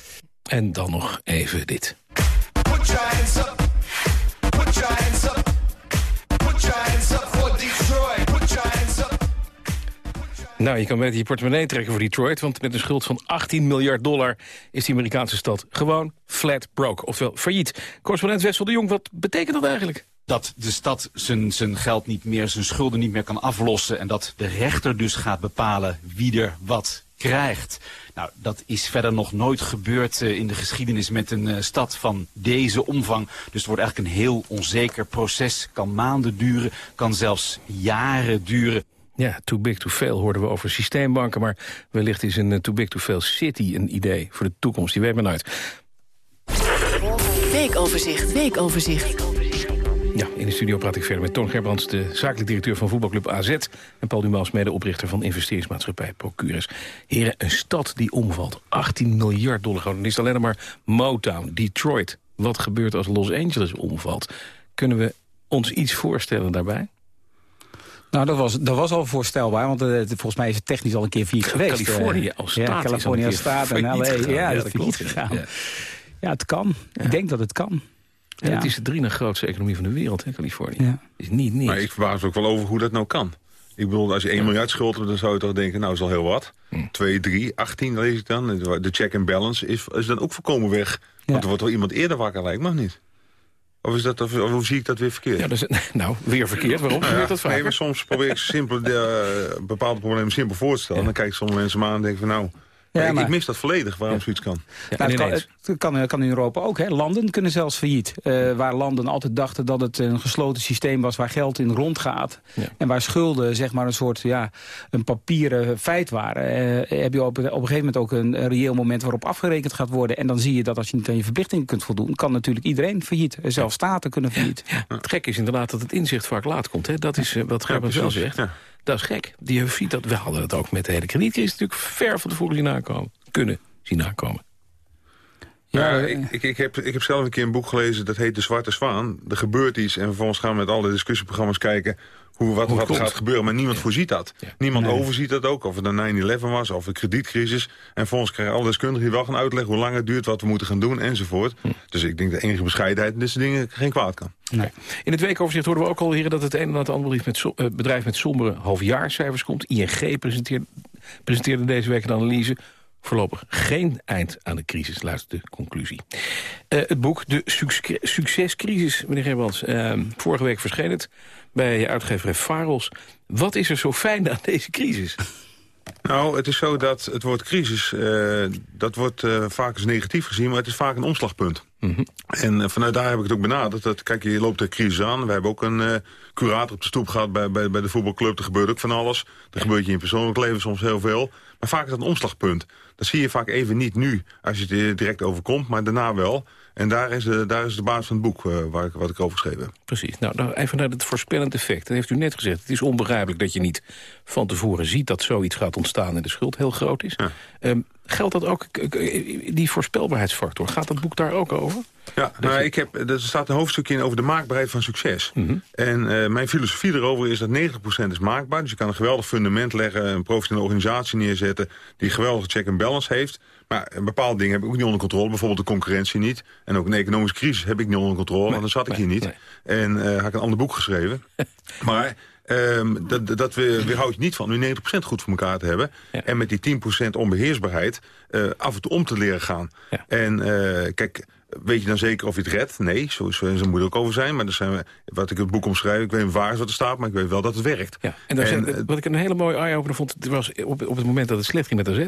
En dan nog even dit. Nou, je kan met je portemonnee trekken voor Detroit... want met een schuld van 18 miljard dollar is die Amerikaanse stad gewoon flat broke. Oftewel failliet. Correspondent Wessel de Jong, wat betekent dat eigenlijk? dat de stad zijn, zijn geld niet meer, zijn schulden niet meer kan aflossen... en dat de rechter dus gaat bepalen wie er wat krijgt. Nou, dat is verder nog nooit gebeurd uh, in de geschiedenis met een uh, stad van deze omvang. Dus het wordt eigenlijk een heel onzeker proces. Kan maanden duren, kan zelfs jaren duren. Ja, too big to fail hoorden we over systeembanken... maar wellicht is een uh, too big to fail city een idee voor de toekomst. Die weet men uit. Weekoverzicht, weekoverzicht. Ja, in de studio praat ik verder met Toon Gerbrands... de zakelijk directeur van voetbalclub AZ... en Paul Dumas, medeoprichter van investeringsmaatschappij Procurus. Heren, een stad die omvalt. 18 miljard dollar. Is het alleen maar Motown, Detroit. Wat gebeurt als Los Angeles omvalt? Kunnen we ons iets voorstellen daarbij? Nou, dat was, dat was al voorstelbaar, want uh, volgens mij is het technisch al een keer failliet geweest. Californië als staat ja, Californië als staat en LA. Gegaan. Ja, dat is gegaan. Ja. ja, het kan. Ja. Ik denk dat het kan. En het is de drie na grootste economie van de wereld, hè, Californië. Ja. Is niet niks. Maar ik verbaas ook wel over hoe dat nou kan. Ik bedoel, als je 1 miljard schuld hebt, dan zou je toch denken, nou is al heel wat. 2, 3, 18 lees ik dan. De check and balance is, is dan ook voorkomen weg. Want er wordt wel iemand eerder wakker, lijkt me niet. Of, is dat, of, of hoe zie ik dat weer verkeerd? Ja, dus, nou, weer verkeerd. Waarom Nou ja, dat vaak? nee, maar soms probeer ik simpel, de, eh, bepaalde problemen simpel voor te stellen. Dan kijken sommige mensen me aan en denken van nou... Ja, ik, maar- ik mis dat volledig, waarom zoiets kan. Nou, het, kan, het kan, kan in Europa ook. Hè. Landen kunnen zelfs failliet. Eh, waar landen altijd dachten dat het een gesloten systeem was... waar geld in rondgaat. En waar schulden zeg maar, een soort ja, een papieren feit waren. eh, heb je op, op een gegeven moment ook een, een reëel moment... waarop afgerekend gaat worden. En dan zie je dat als je niet aan je verplichtingen kunt voldoen... kan natuurlijk iedereen failliet. Eh, Zelfs staten kunnen failliet. Het gek is inderdaad dat het inzicht vaak laat komt. Hè? Dat is wat Gerben wel zegt. Dat is gek. Die ziet dat, we hadden het ook met de hele kredietcrisis natuurlijk ver van tevoren zien aankomen. Kunnen zien aankomen. Ja, ik, ik, ik, heb, ik heb zelf een keer een boek gelezen, dat heet De Zwarte Zwaan. Er gebeurt iets en vervolgens gaan we met alle discussieprogramma's kijken... Hoe, wat, Hoe wat gaat gebeuren, maar niemand voorziet dat. Niemand overziet dat ook, of het een 9-11 was, of een kredietcrisis. En vervolgens krijgen alle deskundigen wel gaan uitleggen... hoe lang het duurt, wat we moeten gaan doen, enzovoort. Dus ik denk dat enige bescheidenheid in soort dingen geen kwaad kan. Nee. In het weekoverzicht hoorden we ook al heren dat het een en het ander met so- eh, bedrijf met sombere halfjaarcijfers komt. ING presenteerde, presenteerde deze week een analyse. Voorlopig geen eind aan de crisis, luistert de conclusie. Eh, het boek De Succe- Succescrisis, meneer Gerbrands. eh, vorige week verscheen het bij uitgeverij Faros. Wat is er zo fijn aan deze crisis? Nou, het is zo dat het woord crisis, eh, dat wordt eh, vaak als negatief gezien, maar het is vaak een omslagpunt. En eh, vanuit daar heb ik het ook benaderd. Dat, kijk, je loopt de crisis aan. We hebben ook een curator op de stoep gehad bij, bij, bij de voetbalclub. Er gebeurt ook van alles. Er gebeurt je in je persoonlijk leven soms heel veel. Maar vaak is dat een omslagpunt. Dat zie je vaak even niet nu, als je het direct overkomt, maar daarna wel. En daar is de, daar is de basis van het boek eh, waar ik, wat ik over geschreven heb. Precies. Nou, nou, even naar het voorspellend effect. Dat heeft u net gezegd. Het is onbegrijpelijk dat je niet van tevoren ziet... dat zoiets gaat ontstaan en de schuld heel groot is. Ehm, geldt dat ook, k- die voorspelbaarheidsfactor? Gaat dat boek daar ook over? Ja, nou, ik heb, er staat een hoofdstukje in over de maakbaarheid van succes. En eh, mijn filosofie erover is dat 90% is maakbaar. Dus je kan een geweldig fundament leggen, een professionele organisatie neerzetten... die een geweldige check and balance heeft. Maar een bepaalde dingen heb ik ook niet onder controle. Bijvoorbeeld de concurrentie niet. En ook een economische crisis heb ik niet onder controle. want dan zat ik hier niet. En eh had ik een ander boek geschreven. maar... ehm, dat, dat we, weerhoudt je niet van nu 90% goed voor elkaar te hebben. En met die 10% onbeheersbaarheid eh, af en toe om te leren gaan. En eh, kijk, weet je dan zeker of je het redt? Nee, zo, zo, zo moet ook over zijn. Maar zijn, we- wat ik het boek omschrijf, ik weet niet waar is wat er staat... maar ik weet wel dat het werkt. En, daar zijn- eh, wat ik een hele mooie eye-opener vond... het was op, op het moment dat het slecht ging met AZ...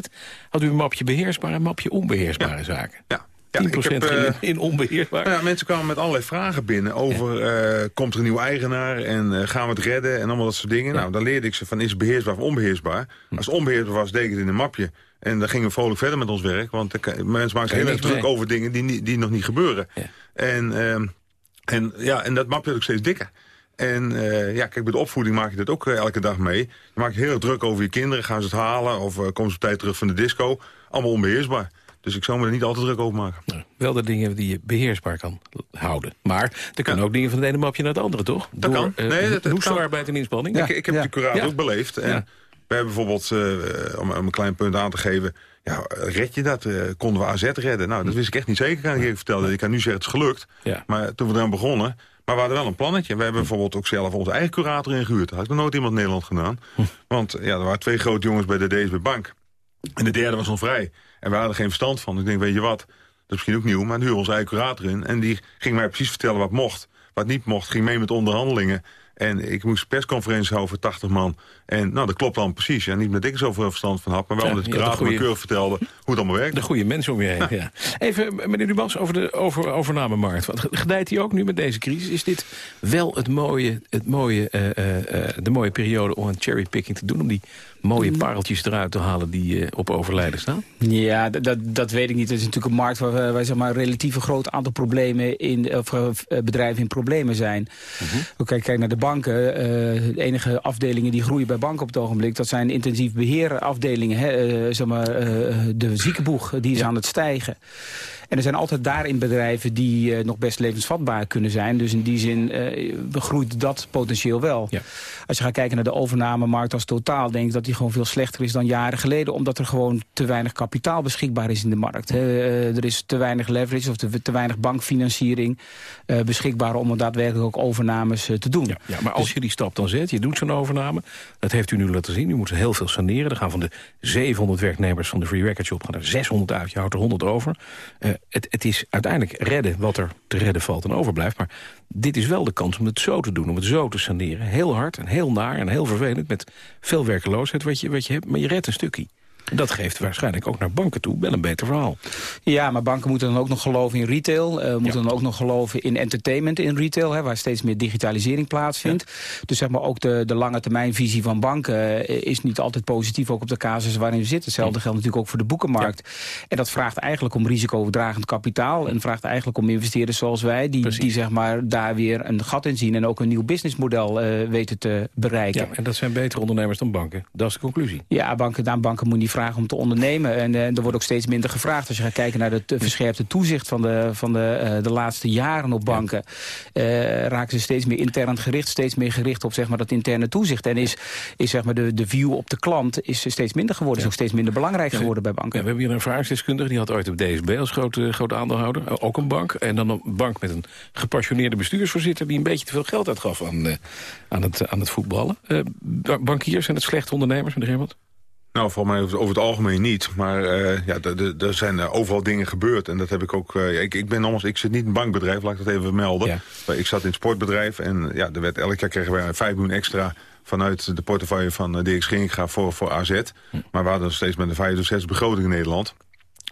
had u een mapje beheersbare en een mapje onbeheersbare zaken. Ja. 10% ik heb, ging eh, in, in onbeheersbaar. Nou ja, mensen kwamen met allerlei vragen binnen over... eh, komt er een nieuwe eigenaar en eh, gaan we het redden en allemaal dat soort dingen. Nou, dan leerde ik ze van is het beheersbaar of onbeheersbaar. Als het onbeheersbaar was, deed ik het in een mapje. En dan gingen we vrolijk verder met ons werk. Want mensen maken zich heel erg druk mee. over dingen die, die nog niet gebeuren. En, ehm, en, ja, en dat mapje werd ook steeds dikker. En ja, kijk, bij de opvoeding maak je dat ook elke dag mee. Je maakt je heel erg druk over je kinderen. Gaan ze het halen of eh, komen ze op tijd terug van de disco? Allemaal onbeheersbaar. Dus ik zou me er niet altijd druk over maken. Wel de dingen die je beheersbaar kan houden. Maar er kunnen ook dingen van het ene mapje naar het andere, toch? Dat kan. eh, Nee, dat- dat arbeid en inspanning. Ik, ik heb de curator Ja. ook beleefd. En Ja. we hebben bijvoorbeeld, eh, om, om een klein punt aan te geven... Ja, red je dat? Eh, konden we AZ redden? Nou, dat wist ik echt niet zeker, kan ik even vertellen. Ik kan nu zeggen, het is gelukt. Ja. Maar toen we eraan begonnen... Maar we hadden wel een plannetje. We hebben bijvoorbeeld ook zelf onze eigen curator ingehuurd. Dat had nog nooit iemand in Nederland gedaan. Want ja, er waren twee grote jongens bij de DSB Bank. En de derde was onvrij. En we hadden geen verstand van. Ik denk, weet je wat, dat is misschien ook nieuw... maar we onze eigen curator in. En die ging mij precies vertellen wat mocht. Wat niet mocht, ging mee met onderhandelingen. En ik moest persconferentie houden voor 80 man. En nou, dat klopt dan precies. Ja, niet omdat ik er zoveel verstand van had... maar wel Ja, omdat de curator me goeie- keurig vertelde hoe het allemaal werkt. De goede mensen om je heen, ja. Even, meneer Dubas, over de over, overnamemarkt. Want gedijt hij ook nu met deze crisis? Is dit wel het mooie, het mooie, eh, eh, eh, de mooie periode om een cherrypicking te doen? Om die mooie pareltjes eruit te halen die eh, op overlijden staan? Ja, dat, dat weet ik niet. Het is natuurlijk een markt waar, we- waar zeg maar, een relatief groot aantal problemen in, of, eh, bedrijven in problemen zijn. Ook Kijk, kijk naar de banken. eh, de enige afdelingen die groeien bij banken op het ogenblik... dat zijn intensief beheerafdelingen. Hè, eh, zeg maar, eh, de ziekenboeg die is aan het stijgen. En er zijn altijd daarin bedrijven die uh, nog best levensvatbaar kunnen zijn. Dus in die zin uh, begroeit dat potentieel wel. Ja. Als je gaat kijken naar de overnamemarkt als totaal... denk ik dat die gewoon veel slechter is dan jaren geleden. Omdat er gewoon te weinig kapitaal beschikbaar is in de markt. Uh, er is te weinig leverage of te, te weinig bankfinanciering beschikbaar... om daadwerkelijk ook overnames te doen. Ja, ja maar als dus- je die stap dan zet, je doet zo'n overname... dat heeft u nu laten zien, u moet heel veel saneren. Er gaan van de 700 werknemers van de Free Record Shop... gaan er 600 uit, je houdt er 100 over. Het, het is uiteindelijk redden wat er te redden valt en overblijft. Maar dit is wel de kans om het zo te doen, om het zo te saneren. Heel hard en heel naar en heel vervelend, met veel werkeloosheid wat je, wat je hebt. Maar je redt een stukje. Dat geeft waarschijnlijk ook naar banken toe wel een beter verhaal. Ja, maar banken moeten dan ook nog geloven in retail. Uh, moeten dan ook nog geloven in entertainment in retail. Hè, waar steeds meer digitalisering plaatsvindt. Dus zeg maar ook de, de lange termijnvisie van banken uh, is niet altijd positief. Ook op de casus waarin we zitten. Hetzelfde geldt natuurlijk ook voor de boekenmarkt. En dat vraagt eigenlijk om risicoverdragend kapitaal. En vraagt eigenlijk om investeerders zoals wij. Die, die zeg maar daar weer een gat in zien. En ook een nieuw businessmodel uh, weten te bereiken. Ja, en dat zijn betere ondernemers dan banken. Dat is de conclusie. Ja, banken, dan banken moet niet vragen om te ondernemen. En uh, er wordt ook steeds minder gevraagd. Als je gaat kijken naar het verscherpte toezicht van de, van de, uh, de laatste jaren op banken... Raken ze steeds meer intern gericht, steeds meer gericht op zeg maar, dat interne toezicht. En is, is zeg maar, de, de view op de klant is steeds minder geworden. Is ook steeds minder belangrijk geworden bij banken. we hebben hier een ervaringsdeskundige, die had ooit op DSB als grote, grote aandeelhouder. Ook een bank. En dan een bank met een gepassioneerde bestuursvoorzitter... die een beetje te veel geld uitgaf aan, aan, het, aan het voetballen. bankiers zijn het slechte ondernemers, meneer Remmert? Nou, voor mij over het algemeen niet. Maar uh, ja, er zijn uh, overal dingen gebeurd. En dat heb ik ook... Uh, ik, ik, ben nogmaals, ik zit niet in een bankbedrijf, laat ik dat even melden. Ja. Ik zat in het sportbedrijf en ja, er werd, elk jaar kregen wij 5 miljoen extra... vanuit de portefeuille van DX Ginga voor, voor AZ. Hm. Maar we hadden nog steeds met een 5 6 begroting in Nederland.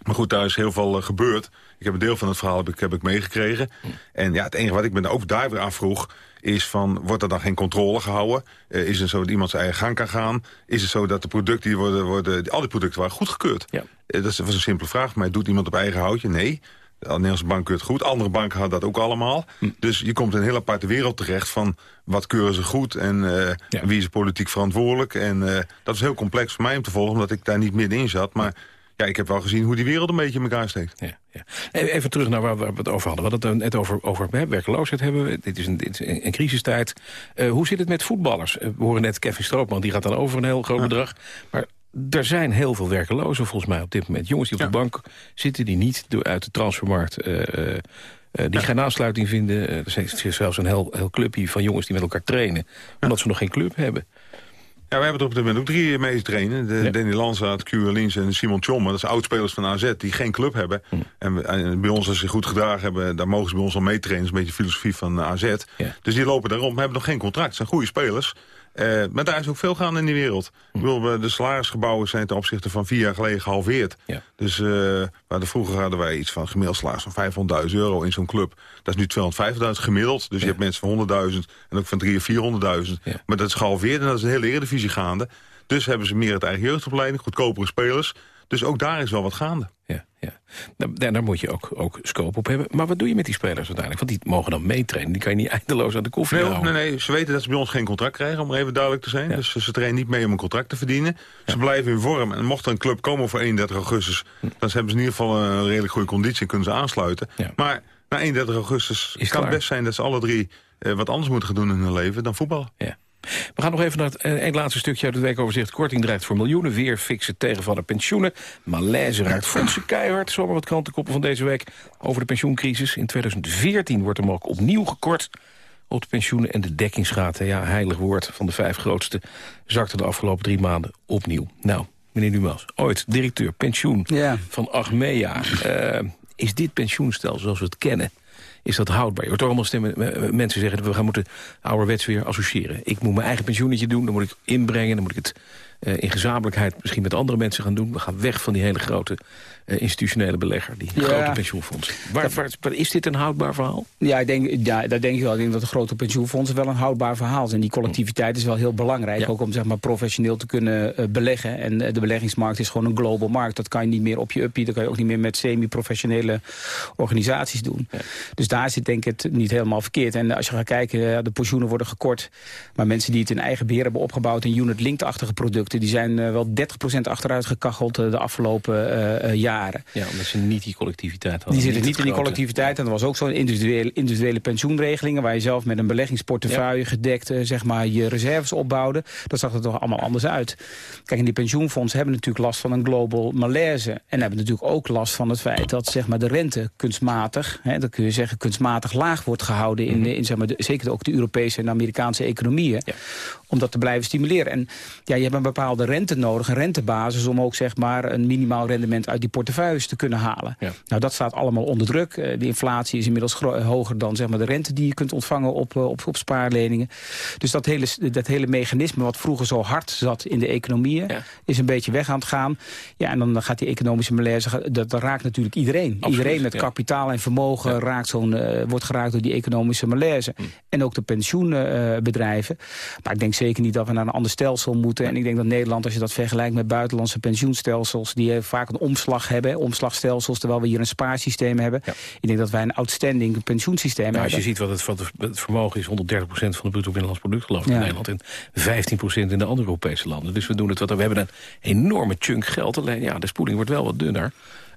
Maar goed, daar is heel veel gebeurd. Ik heb een deel van het verhaal heb ik, heb ik meegekregen. En ja, het enige wat ik me ook daar weer afvroeg is van, wordt er dan geen controle gehouden? Uh, is het zo dat iemand zijn eigen gang kan gaan? Is het zo dat de producten die worden, worden al die producten waren goedgekeurd? Ja. Uh, dat was een simpele vraag, maar doet iemand op eigen houtje? Nee. De Nederlandse bank keurt goed. Andere banken hadden dat ook allemaal. Hm. Dus je komt in een hele aparte wereld terecht van wat keuren ze goed en uh, ja. wie is politiek verantwoordelijk. En dat is heel complex voor mij om te volgen, omdat ik daar niet middenin zat. Maar ja, ik heb wel gezien hoe die wereld een beetje in elkaar steekt. Ja, ja. Even terug naar waar we het over hadden. We hadden het net over, over werkeloosheid hebben we. Dit is een, dit is een crisistijd. Uh, hoe zit het met voetballers? Uh, we horen net Kevin Stroopman, die gaat dan over een heel groot bedrag. Maar er zijn heel veel werkelozen volgens mij op dit moment. Jongens die op de bank zitten, die niet uit de transfermarkt... Uh, die geen aansluiting vinden. er is zelfs een heel, heel clubje van jongens die met elkaar trainen. Omdat ze nog geen club hebben. Ja, we hebben er op dit moment ook drie mee trainen. De, ja. Danny Lanzaat, en Simon Tjomme. Dat zijn oudspelers van AZ die geen club hebben. Hm. En, en, bij ons, als ze goed gedragen hebben, daar mogen ze bij ons al meetrainen. Dat is een beetje de filosofie van AZ. Ja. Dus die lopen daarom, hebben nog geen contract. Het zijn goede spelers. Uh, maar daar is ook veel gaan in die wereld. Hm. Ik bedoel, de salarisgebouwen zijn ten opzichte van vier jaar geleden gehalveerd. Ja. Dus uh, waar de vroeger hadden wij iets van gemiddeld salaris van 500.000 euro in zo'n club. Dat is nu 250.000 gemiddeld. Dus ja. je hebt mensen van 100.000 en ook van 300.000 of 400.000. Ja. Maar dat is gehalveerd en dat is een hele eredivisie gaande. Dus hebben ze meer het eigen jeugdopleiding, goedkopere spelers. Dus ook daar is wel wat gaande. Ja, ja. Daar, daar moet je ook, ook scope op hebben. Maar wat doe je met die spelers uiteindelijk? Want die mogen dan meetrainen. Die kan je niet eindeloos aan de koffie nee, houden. Nee, nee, ze weten dat ze bij ons geen contract krijgen, om even duidelijk te zijn. Ja. Dus ze trainen niet mee om een contract te verdienen. Ze blijven in vorm. En mocht er een club komen voor 31 augustus... Hm. dan hebben ze in ieder geval een redelijk goede conditie en kunnen ze aansluiten. Maar na 31 augustus Is kan het best zijn dat ze alle drie... Uh, wat anders moeten gaan doen in hun leven dan voetballen. Ja. We gaan nog even naar het een eh, laatste stukje uit het weekoverzicht. Korting dreigt voor miljoenen, weer fikse tegenvallen pensioenen. Malaise raakt fondsen keihard. Zomaar wat krantenkoppen van deze week over de pensioencrisis. In 2014 wordt er mogelijk opnieuw gekort op de pensioenen en de dekkingsgraad. Ja, heilig woord van de vijf grootste zakte de afgelopen drie maanden opnieuw. Nou, meneer Numas, ooit directeur pensioen ja. van Achmea. Uh, is dit pensioenstelsel zoals we het kennen is dat houdbaar. Je hoort allemaal stemmen, mensen zeggen... we gaan moeten ouderwets weer associëren. Ik moet mijn eigen pensioenetje doen, dan moet ik inbrengen... dan moet ik het uh, in gezamenlijkheid misschien met andere mensen gaan doen. We gaan weg van die hele grote institutionele belegger, die ja. grote pensioenfondsen. Waar, waar, is dit een houdbaar verhaal? Ja, ik denk, ja, dat denk ik wel. Ik denk dat de grote pensioenfondsen wel een houdbaar verhaal zijn. Die collectiviteit is wel heel belangrijk, ook om zeg maar, professioneel te kunnen uh, beleggen. En de beleggingsmarkt is gewoon een global markt. Dat kan je niet meer op je uppie, dat kan je ook niet meer met semi-professionele organisaties doen. Ja. Dus daar zit denk ik het niet helemaal verkeerd. En als je gaat kijken, de pensioenen worden gekort. Maar mensen die het in eigen beheer hebben opgebouwd, een unit-linked-achtige product sportproducten... die zijn wel 30% achteruit gekacheld de afgelopen jaren. Ja, omdat ze niet die collectiviteit hadden. Die zitten niet in die collectiviteit. En er was ook zo'n individuele, individuele pensioenregelingen... waar je zelf met een beleggingsportefeuille gedekt zeg maar, je reserves opbouwde. Dat zag er toch allemaal anders uit. Kijk, en die pensioenfondsen hebben natuurlijk last van een global malaise. En hebben natuurlijk ook last van het feit dat zeg maar, de rente kunstmatig... Hè, dan kun je zeggen kunstmatig laag wordt gehouden... in, in zeg maar, de, zeker ook de Europese en Amerikaanse economieën. Om dat te blijven stimuleren. En ja, je hebt een bepaalde rente nodig, een rentebasis... om ook zeg maar, een minimaal rendement uit die portefeuilles te kunnen halen. Nou, dat staat allemaal onder druk. Uh, de inflatie is inmiddels hoger dan zeg maar, de rente die je kunt ontvangen op, uh, op, op spaarleningen. Dus dat hele, dat hele mechanisme wat vroeger zo hard zat in de economieën... is een beetje weg aan het gaan. Ja, en dan gaat die economische malaise... dat, dat raakt natuurlijk iedereen. iedereen met kapitaal en vermogen raakt zo'n, uh, wordt geraakt door die economische malaise. Hm. En ook de pensioenbedrijven. maar ik denk zeker niet dat we naar een ander stelsel moeten. En ik denk dat Nederland, als je dat vergelijkt met buitenlandse pensioenstelsels... die vaak een omslag hebben, omslagstelsels... terwijl we hier een spaarsysteem hebben. Ik denk dat wij een outstanding pensioensysteem nou, hebben. Als je ziet wat het, het vermogen is, 130% van het bruto binnenlands product geloof ik in Nederland... en 15% in de andere Europese landen. Dus we doen het wat. We hebben een enorme chunk geld. Alleen ja, de spoeling wordt wel wat dunner.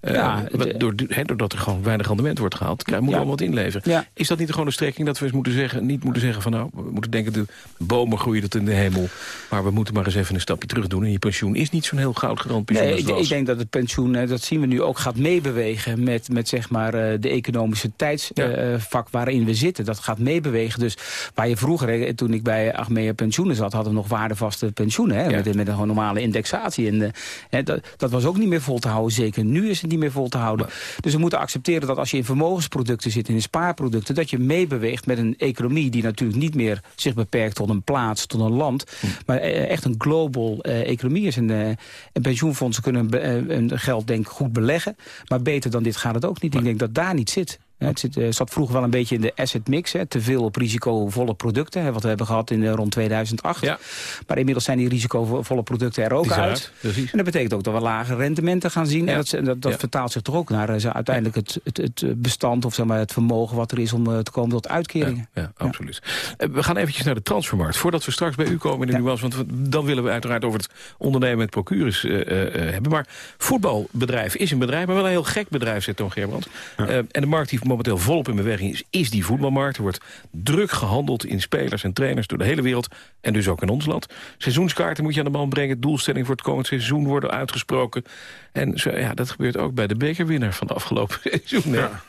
Uh, ja, door, he, doordat er gewoon weinig rendement wordt gehaald, moeten we allemaal wat inleveren. Is dat niet gewoon een strekking dat we eens moeten zeggen, niet moeten zeggen van nou, we moeten denken de bomen groeien tot in de hemel, maar we moeten maar eens even een stapje terug doen. En je pensioen is niet zo'n heel goudgerand pensioen nee, ik, ik, denk dat het pensioen, dat zien we nu ook, gaat meebewegen met, met zeg maar uh, de economische tijdsvak waarin we zitten. Dat gaat meebewegen. Dus waar je vroeger, toen ik bij Achmea Pensioenen zat, hadden we nog waardevaste pensioenen. Hè, met, met, een normale indexatie. En, hè, dat, dat was ook niet meer vol te houden. Zeker nu is het niet meer vol te houden. Dus we moeten accepteren dat als je in vermogensproducten zit... in spaarproducten, dat je meebeweegt met een economie... die natuurlijk niet meer zich beperkt tot een plaats, tot een land... Hm. maar echt een global uh, economie is. En, uh, en pensioenfondsen kunnen hun geld denk ik goed beleggen. Maar beter dan dit gaat het ook niet. Ik denk dat daar niet zit. Het zit, uh, zat vroeger wel een beetje in de asset mix. Hè, te veel op risicovolle producten. Hè, wat we hebben gehad in uh, rond 2008. Ja. Maar inmiddels zijn die risicovolle producten er ook uit. uit. En dat betekent ook dat we lage rendementen gaan zien. Ja. En dat, dat, dat ja. vertaalt zich toch ook naar uh, uiteindelijk het, het, het, bestand... of zeg maar, het vermogen wat er is om te komen tot uitkeringen. Ja, absoluut. we gaan eventjes naar de transfermarkt. Voordat we straks bij u komen in de nuance... want dan willen we uiteraard over het ondernemen met procures hebben. Maar voetbalbedrijf is een bedrijf, maar wel een heel gek bedrijf, zegt Tom Gerbrand. en de markt die momenteel volop in beweging is, is die voetbalmarkt. Er wordt druk gehandeld in spelers en trainers door de hele wereld. En dus ook in ons land. Seizoenskaarten moet je aan de man brengen. Doelstelling voor het komend seizoen worden uitgesproken. En zo, ja, dat gebeurt ook bij de bekerwinnaar van de afgelopen seizoen. Ja.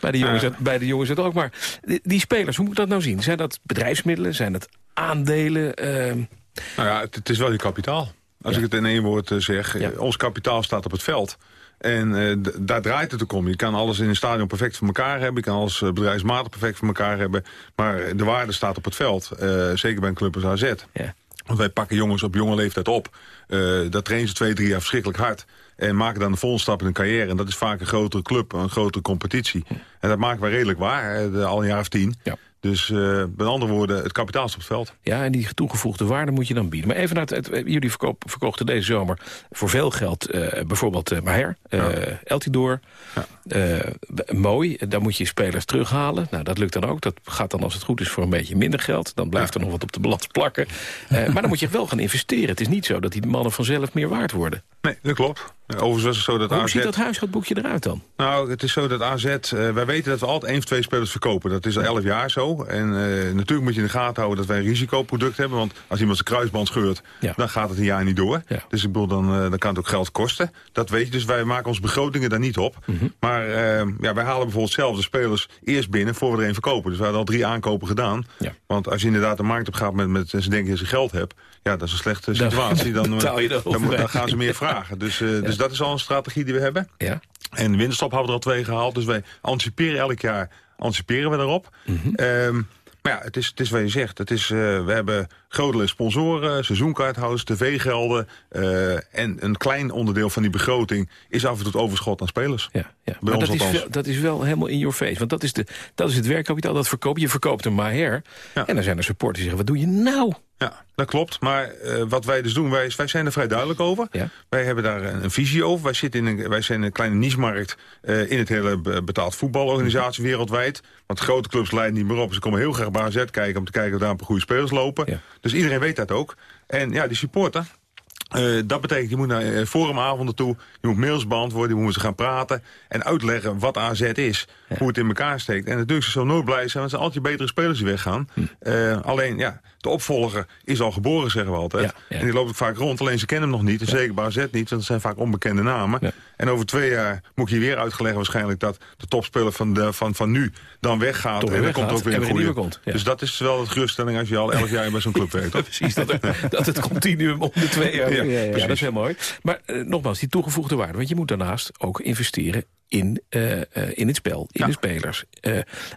bij, de jongens, uit, bij de jongens het ook. Maar die, die, spelers, hoe moet ik dat nou zien? Zijn dat bedrijfsmiddelen? Zijn dat aandelen? Uh... Nou ja, het, het, is wel je kapitaal. Als ja. ik het in één woord uh, zeg. Ja. Ons kapitaal staat op het veld. En uh, daar draait het ook om. Je kan alles in een stadion perfect voor elkaar hebben. Je kan alles uh, bedrijfsmatig perfect voor elkaar hebben. Maar de waarde staat op het veld. Uh, zeker bij een club als AZ. Ja. Want wij pakken jongens op jonge leeftijd op. dat trainen ze twee, drie jaar verschrikkelijk hard. En maken dan de volgende stap in hun carrière. En dat is vaak een grotere club, een grotere competitie. En dat maken wij redelijk waar, al een jaar of tien. Ja. Dus uh, met andere woorden, het kapitaal is op het veld. Ja, en die toegevoegde waarde moet je dan bieden. Maar even naar het, het jullie verkoop, verkochten deze zomer voor veel geld... Uh, bijvoorbeeld uh, Maher, ja. Eltidoor. Ja. mooi, daar moet je spelers terughalen. Nou, dat lukt dan ook. Dat gaat dan, als het goed is, voor een beetje minder geld. Dan blijft ja. er nog wat op de balans plakken. maar dan moet je wel gaan investeren. Het is niet zo dat die mannen vanzelf meer waard worden. Nee, dat klopt. Overigens was het zo dat Hoe AZ... ziet dat huishoudboekje eruit dan? Nou, het is zo dat AZ... Uh, wij weten dat we altijd één of twee spelers verkopen. Dat is al elf jaar zo. En uh, natuurlijk moet je in de gaten houden dat wij een risicoproduct hebben. Want als iemand zijn kruisband scheurt, ja. dan gaat het een jaar niet door. Ja. Dus ik bedoel, dan, uh, dan kan het ook geld kosten. Dat weet je. Dus wij maken onze begrotingen daar niet op. Mm -hmm. Maar ja, wij halen bijvoorbeeld zelf de spelers eerst binnen... voor we er een verkopen. Dus we hadden al drie aankopen gedaan. Ja. Want als je inderdaad de markt op gaat met, met ze denken dat ze geld hebt... ja, dat is een slechte situatie. Dan, dan, dan, dan gaan ze meer vragen. Dus, ja. Dus dat is al een strategie die we hebben. Ja. En de winterstop hebben we er al twee gehaald. Dus wij anticiperen elk jaar anticiperen we daarop. Mm -hmm. um, maar ja, het is, het is wat je zegt. Het is, uh, we hebben grote sponsoren, seizoenkaarthouders, tv-gelden... Uh, en een klein onderdeel van die begroting is af en toe het overschot aan spelers. Ja, ja. maar dat is, wel, dat is wel helemaal in your face. Want dat is, de, dat is het werkkapitaal, dat verkoop je. verkoopt een Maher. Ja. En dan zijn er supporters die zeggen, wat doe je nou? Ja, dat klopt. Maar uh, wat wij dus doen, wij, wij zijn er vrij duidelijk over. Ja. Wij hebben daar een, een, visie over. Wij, zitten in een, wij zijn een kleine niche-markt uh, in het hele betaald voetbalorganisatie -hmm. wereldwijd. Want grote clubs leiden niet meer op. Ze komen heel graag bij AZ kijken om te kijken of daar een paar goede spelers lopen. Ja. Dus iedereen weet dat ook. En ja, die supporter, Uh, dat betekent, je moet naar forumavonden toe, je moet mails beantwoorden, je moet ze gaan praten en uitleggen wat AZ is, ja. hoe het in elkaar steekt. En natuurlijk zal nooit blij zijn, want het zijn altijd betere spelers die weggaan. Hm. Uh, alleen, ja, de opvolger is al geboren, zeggen we altijd. Ja, ja. En die loopt ook vaak rond, alleen ze kennen hem nog niet, en zeker bij AZ niet, want het zijn vaak onbekende namen. En over twee jaar moet je weer uitgelegd waarschijnlijk dat de topspeler van, de, van, van nu dan weggaat. En dan komt er ook weer een goede. Komt, Dus dat is wel de geruststelling als je al elf jaar bij zo'n club werkt. Precies, dat, er, dat het continuum om de twee jaar ja, ja, dat is heel mooi. Maar uh, nogmaals, die toegevoegde waarde. Want je moet daarnaast ook investeren in, uh, uh, in het spel, in ja. de spelers.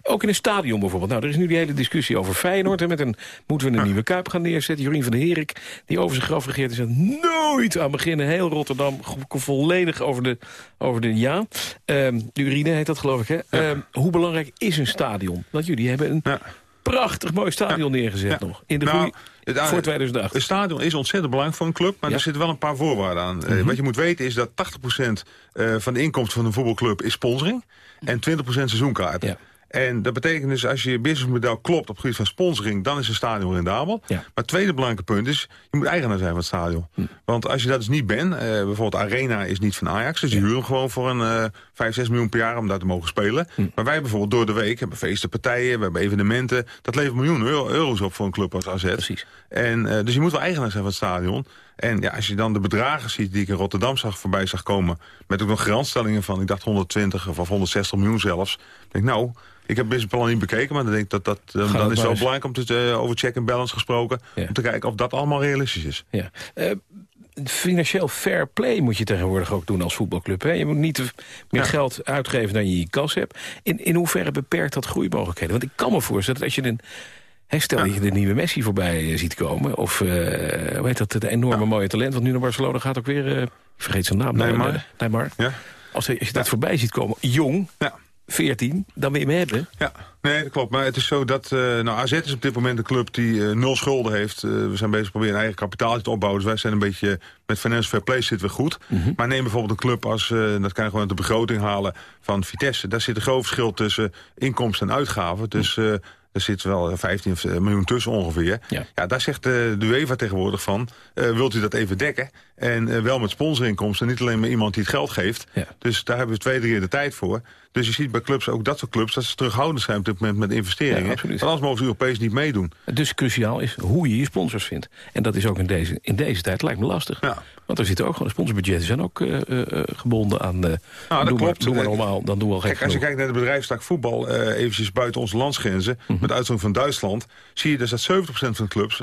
ook in een stadion bijvoorbeeld. Nou, er is nu die hele discussie over Feyenoord. En met een, moeten we een nieuwe Kuip gaan neerzetten? Jorien van der Herik, die over zich graf regeert... is er nooit aan beginnen. Heel Rotterdam, volledig over de, over de ja. Um, de urine heet dat geloof ik, hè? Um, hoe belangrijk is een stadion? Want jullie hebben een prachtig mooi stadion neergezet nog. In de nou, goeie... Het, voor 2008. Het stadion is ontzettend belangrijk voor een club, maar er zitten wel een paar voorwaarden aan. Mm -hmm. uh, wat je moet weten is dat 80% uh, van de inkomsten van een voetbalclub is sponsoring en 20% seizoenkaarten. En dat betekent dus als je businessmodel klopt op het gebied van sponsoring... dan is een stadion rendabel. Ja. Maar het tweede belangrijke punt is, je moet eigenaar zijn van het stadion. Hm. Want als je dat dus niet bent, uh, bijvoorbeeld Arena is niet van Ajax... dus je ja. huurt hem gewoon voor een uh, 5, 6 miljoen per jaar om daar te mogen spelen. Hm. Maar wij bijvoorbeeld door de week hebben feesten, partijen, we hebben evenementen... dat levert miljoenen euro, euro's op voor een club als AZ. Precies. En, uh, dus je moet wel eigenaar zijn van het stadion. En ja, als je dan de bedragen ziet die ik in Rotterdam zag voorbij zag komen... met ook nog garantstellingen van, ik dacht 120 of 160 miljoen zelfs... denk nou... Ik heb best plan niet bekeken, maar dan denk ik dat dat uh, dan is het wel belangrijk om te uh, over check and balance gesproken, ja. om te kijken of dat allemaal realistisch is. Ja. Uh, financieel fair play moet je tegenwoordig ook doen als voetbalclub. Hè? Je moet niet meer ja. geld uitgeven dan je je kas hebt. In, in hoeverre beperkt dat groeimogelijkheden? Want ik kan me voorstellen dat als je een He, stel dat je de nieuwe Messi voorbij ziet komen. Of uh, hoe heet dat, het enorme ja. mooie talent. Want nu naar Barcelona gaat ook weer... Uh, vergeet zijn naam. Neymar. Neymar. Ja. Als, je, als je dat voorbij ziet komen, jong... Ja. 14, dan wil je hem hebben. Ja, nee, dat klopt. Maar het is zo dat... Uh, nou, AZ is op dit moment een club die uh, nul schulden heeft. Uh, we zijn bezig proberen een eigen kapitaal te opbouwen. Dus wij zijn een beetje... Met Financial Fair Play zitten we goed. Mm -hmm. Maar neem bijvoorbeeld een club als... dat kan je gewoon uit de begroting halen van Vitesse. Daar zit een groot verschil tussen inkomsten en uitgaven. Dus... Mm. Er zit wel 15 miljoen tussen ongeveer. Ja. ja daar zegt de, de UEFA tegenwoordig van... Uh, wilt u dat even dekken? En uh, wel met sponsorinkomsten, niet alleen maar iemand die het geld geeft. Ja. Dus daar hebben we twee, drie keer de tijd voor. Dus je ziet bij clubs, ook dat soort clubs... dat ze terughoudend zijn op dit moment met investeringen. Ja, Want anders mogen ze Europees niet meedoen. Dus cruciaal is hoe je je sponsors vindt. En dat is ook in deze, in deze tijd lijkt me lastig. Ja. Want er zitten ook gewoon sponsorbudgetten zijn ook uh, uh, gebonden aan... Uh, nou, dat doen klopt. Maar, doen maar normaal, dan doen we al Kijk, als je kijkt naar de bedrijfstak voetbal... eventjes buiten onze landsgrenzen, mm -hmm. met uitzondering van Duitsland... zie je dus dat 70% van de clubs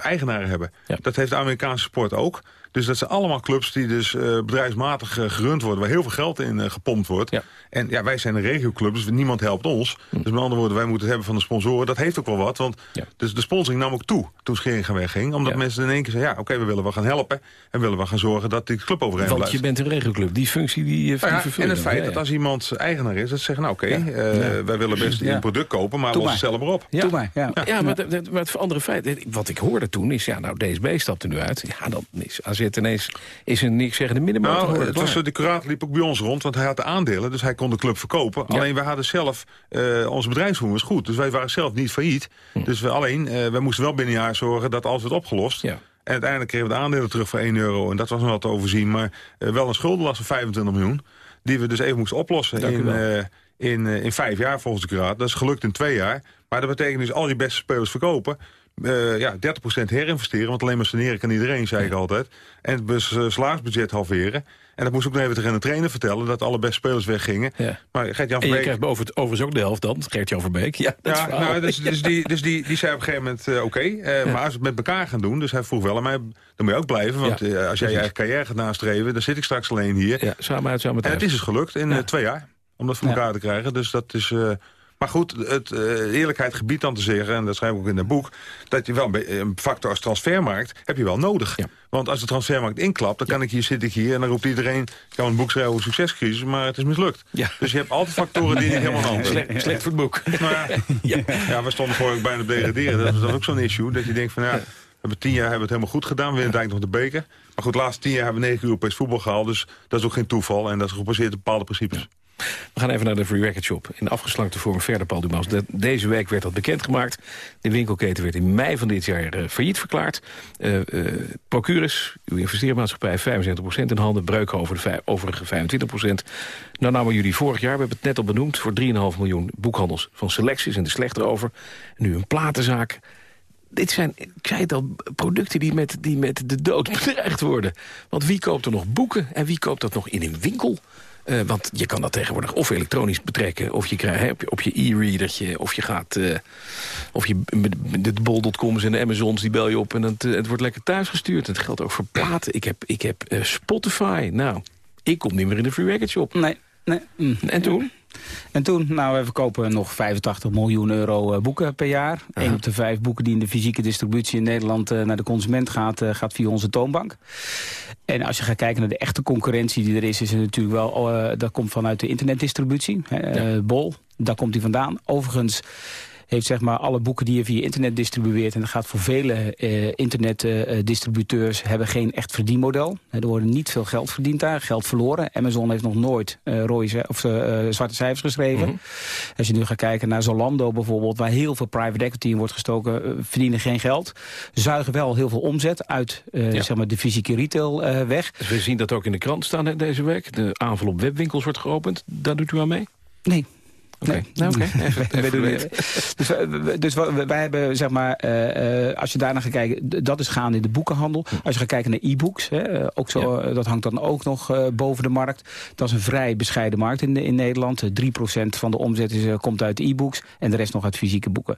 eigenaren hebben. Ja. Dat heeft de Amerikaanse sport ook. Dus dat zijn allemaal clubs die dus uh, bedrijfsmatig uh, gerund worden... waar heel veel geld in uh, gepompt wordt. Ja. En ja, wij zijn een regioclub, dus niemand helpt ons. Hm. Dus met andere woorden, wij moeten het hebben van de sponsoren. Dat heeft ook wel wat, want ja. dus de sponsoring nam ook toe... toen Scheringa wegging. Omdat ja. mensen in één keer zeiden... ja, oké, okay, we willen wel gaan helpen... en willen we gaan zorgen dat die club overeind blijft. Want je bent een regioclub, die functie die, die ja, En het feit dat als iemand eigenaar is... dat ze zeggen, nou oké, okay, wij willen best een product kopen... maar los zelf maar op. Ja, maar, ja. ja, maar, het, maar het andere feit... wat ik hoorde toen is, ja, nou, DSB stapt er nu uit. Ja, dan is AZ ineens is een niks zeggende middenmotor. Nou, het was, de curator liep ook bij ons rond, want hij had de aandelen. Dus hij kon de club verkopen. Ja. Alleen wij hadden zelf, uh, onze bedrijfsvoering was goed. Dus wij waren zelf niet failliet. Hm. Dus we alleen, uh, wij moesten wel binnen een jaar zorgen dat alles werd opgelost. Ja. En uiteindelijk kregen we de aandelen terug voor 1 euro. En dat was nog wel te overzien. Maar uh, wel een schuldenlast van 25 miljoen. Die we dus even moesten oplossen in, in, in vijf jaar volgens de curator. Dat is gelukt in twee jaar. Maar dat betekent dus al die beste spelers verkopen. Uh, ja, 30% herinvesteren, want alleen maar saneren kan iedereen, zei ik altijd. En het salarisbudget halveren. En dat moest ook nog even tegen een trainer vertellen... dat alle beste spelers weggingen. Ja. Maar Gert-Jan en je krijgt het, overigens ook de helft dan, Gert-Jan Verbeek. Ja, dat ja nou, dus, dus, die, dus die, die zei op een gegeven moment, uh, oké. Okay, ja. Maar als we het met elkaar gaan doen... dus hij vroeg wel aan mij, dan moet je ook blijven. Want ja, als jij je eigen carrière gaat nastreven... dan zit ik straks alleen hier. Ja, samen uit, samen En het is dus gelukt in twee jaar. Om dat voor elkaar te krijgen. Dus dat is... Maar goed, het uh, eerlijkheid gebied dan te zeggen... en dat schrijf ik ook in het boek... dat je wel een factor als transfermarkt heb je wel nodig. Ja. Want als de transfermarkt inklapt, dan kan ik hier, zit ik hier... en dan roept iedereen, ik kan een boek schrijven over succescrisis... maar het is mislukt. Ja. Dus je hebt altijd factoren die niet helemaal hand Slecht, slecht voor het boek. Nou ja, ja. we stonden vorige bijna te degraderen. Dat is dan ook zo'n issue, dat je denkt van... ja, we hebben tien jaar hebben we het helemaal goed gedaan. We winnen eigenlijk nog de beker. Maar goed, de laatste tien jaar hebben we negen Europees voetbal gehaald. Dus dat is ook geen toeval. En dat is gebaseerd op bepaalde principes. We gaan even naar de Free Record Shop. In afgeslankte vorm verder, Paul Dumas. De- deze week werd dat bekendgemaakt. De winkelketen werd in mei van dit jaar eh, failliet verklaard. Eh eh, Procurus, uw investeringsmaatschappij, 75% in handen. Breukhoven de vij- overige 25%. Nou namen jullie vorig jaar, we hebben het net al benoemd... voor 3,5 miljoen boekhandels van selecties en de slecht erover. En nu een platenzaak dit zijn, ik zei het al, producten die met, die met de dood bedreigd worden. Want wie koopt er nog boeken en wie koopt dat nog in een winkel? Eh, want je kan dat tegenwoordig of elektronisch betrekken... of je krijgt op je- e-readertje, of je gaat... eh, of je de bol.coms en de Amazons, die bel je op... en het, eh, het wordt lekker thuisgestuurd. Het geldt ook voor platen. Ik heb, ik heb Spotify. Nou, ik kom niet meer in de Free Record Shop. Nee, nee. Mm. En toen? En toen, nou, we verkopen nog 85 miljoen euro eh, boeken per jaar. Eén op de vijf boeken die in de fysieke distributie in Nederland eh, naar de consument gaat, eh, gaat via onze toonbank. En als je gaat kijken naar de echte concurrentie die er is, is het natuurlijk wel, dat komt vanuit de internetdistributie. eh, Bol, daar komt die vandaan. Overigens heeft zeg maar alle boeken die je via internet distribueert... en dat gaat voor vele eh, internetdistributeurs... hebben geen echt verdienmodel. Eh, Er wordt niet veel geld verdiend daar, geld verloren. Amazon heeft nog nooit eh rode, of, eh, zwarte cijfers geschreven. Als je nu gaat kijken naar Zolando bijvoorbeeld... waar heel veel private equity in wordt gestoken... eh, verdienen geen geld. Zuigen wel heel veel omzet uit eh, Ja. zeg maar de fysieke retail eh, weg. Dus we zien dat ook in de krant staan hè, deze week. De aanval op webwinkels wordt geopend. Daar doet u aan mee? Nee. Oké, nou. Even, even weten. het. dus we- we- dus wij hebben, zeg maar, eh, eh, als je daarna gaat kijken, dat is gaande in de boekenhandel. Als je gaat kijken naar e-books, eh, ook zo, eh, dat hangt dan ook nog eh, boven de markt. Dat is een vrij bescheiden markt in, in Nederland. Eh, 3% van de omzet is, eh, komt uit e-books en de rest nog uit fysieke boeken.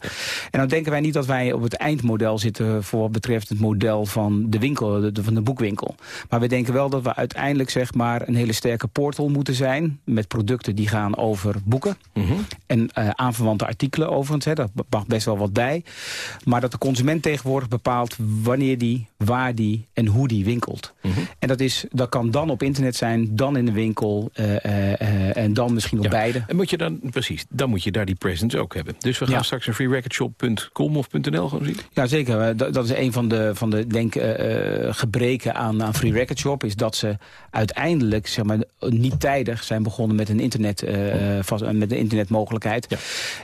En dan denken wij niet dat wij op het eindmodel zitten voor wat betreft het model van de winkel, de, de- van de boekwinkel. Maar we denken wel dat we uiteindelijk zeg maar een hele sterke portal moeten zijn met producten die gaan over boeken. En eh, aanverwante artikelen overigens, hè, daar mag best wel wat bij. Maar dat de consument tegenwoordig bepaalt wanneer die, waar die en hoe die winkelt. En dat, is, dat kan dan op internet zijn, dan in de winkel eh, eh, en dan misschien op Ja. beide. En moet je dan, precies, dan moet je daar die presence ook hebben. Dus we gaan Ja. straks naar freerecordshop.com of .nl gaan zien. Ja, zeker. Dat, dat is een van de, van de denk, gebreken aan, aan Free Record Shop... is dat ze uiteindelijk zeg maar, niet tijdig zijn begonnen met een, internet, vast- met een internetmogelijkheid.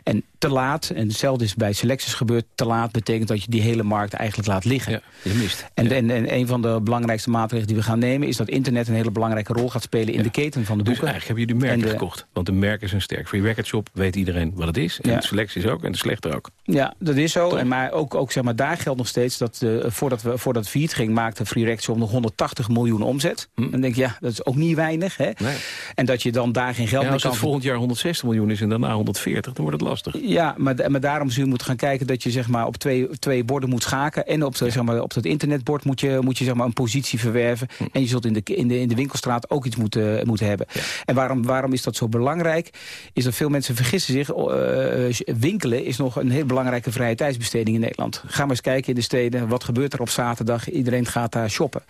En te laat, en hetzelfde is bij selecties gebeurd... te laat betekent dat je die hele markt eigenlijk laat liggen. je mist. En, en, en een van de belangrijkste maatregelen die we gaan nemen... is dat internet een hele belangrijke rol gaat spelen in de keten van de Dus boeken. eigenlijk hebben jullie merken de- gekocht. Want de merken zijn sterk. Free Record Shop weet iedereen wat het is. En Ja. de selecties ook. En de slechte ook. Ja, dat is zo. En maar ook, ook zeg maar, daar geldt nog steeds dat eh, voordat, we, voordat Viet ging, maakte Free Record Shop nog 180 miljoen omzet. Hm. En dan denk je, ja, dat is ook niet weinig. Hè? En dat je dan daar geen geld Ja, meer als kan het volgend jaar 160 miljoen is en daarna 140, dan wordt het lastig. Ja, maar, maar daarom zul je moeten gaan kijken dat je zeg maar, op twee, twee borden moet schaken. En op, de, zeg maar, op dat internetbord moet je, moet je zeg maar, een positie verwerven. Hm. En je zult in de, in, de, in de winkelstraat ook iets moeten, moeten hebben. En waarom, waarom is dat zo belangrijk? Is dat veel mensen vergissen zich. eh, winkelen is nog een heel belangrijke vrije tijdsbesteding in Nederland. Ga maar eens kijken in de steden. Wat gebeurt er op zaterdag? Iedereen gaat daar shoppen.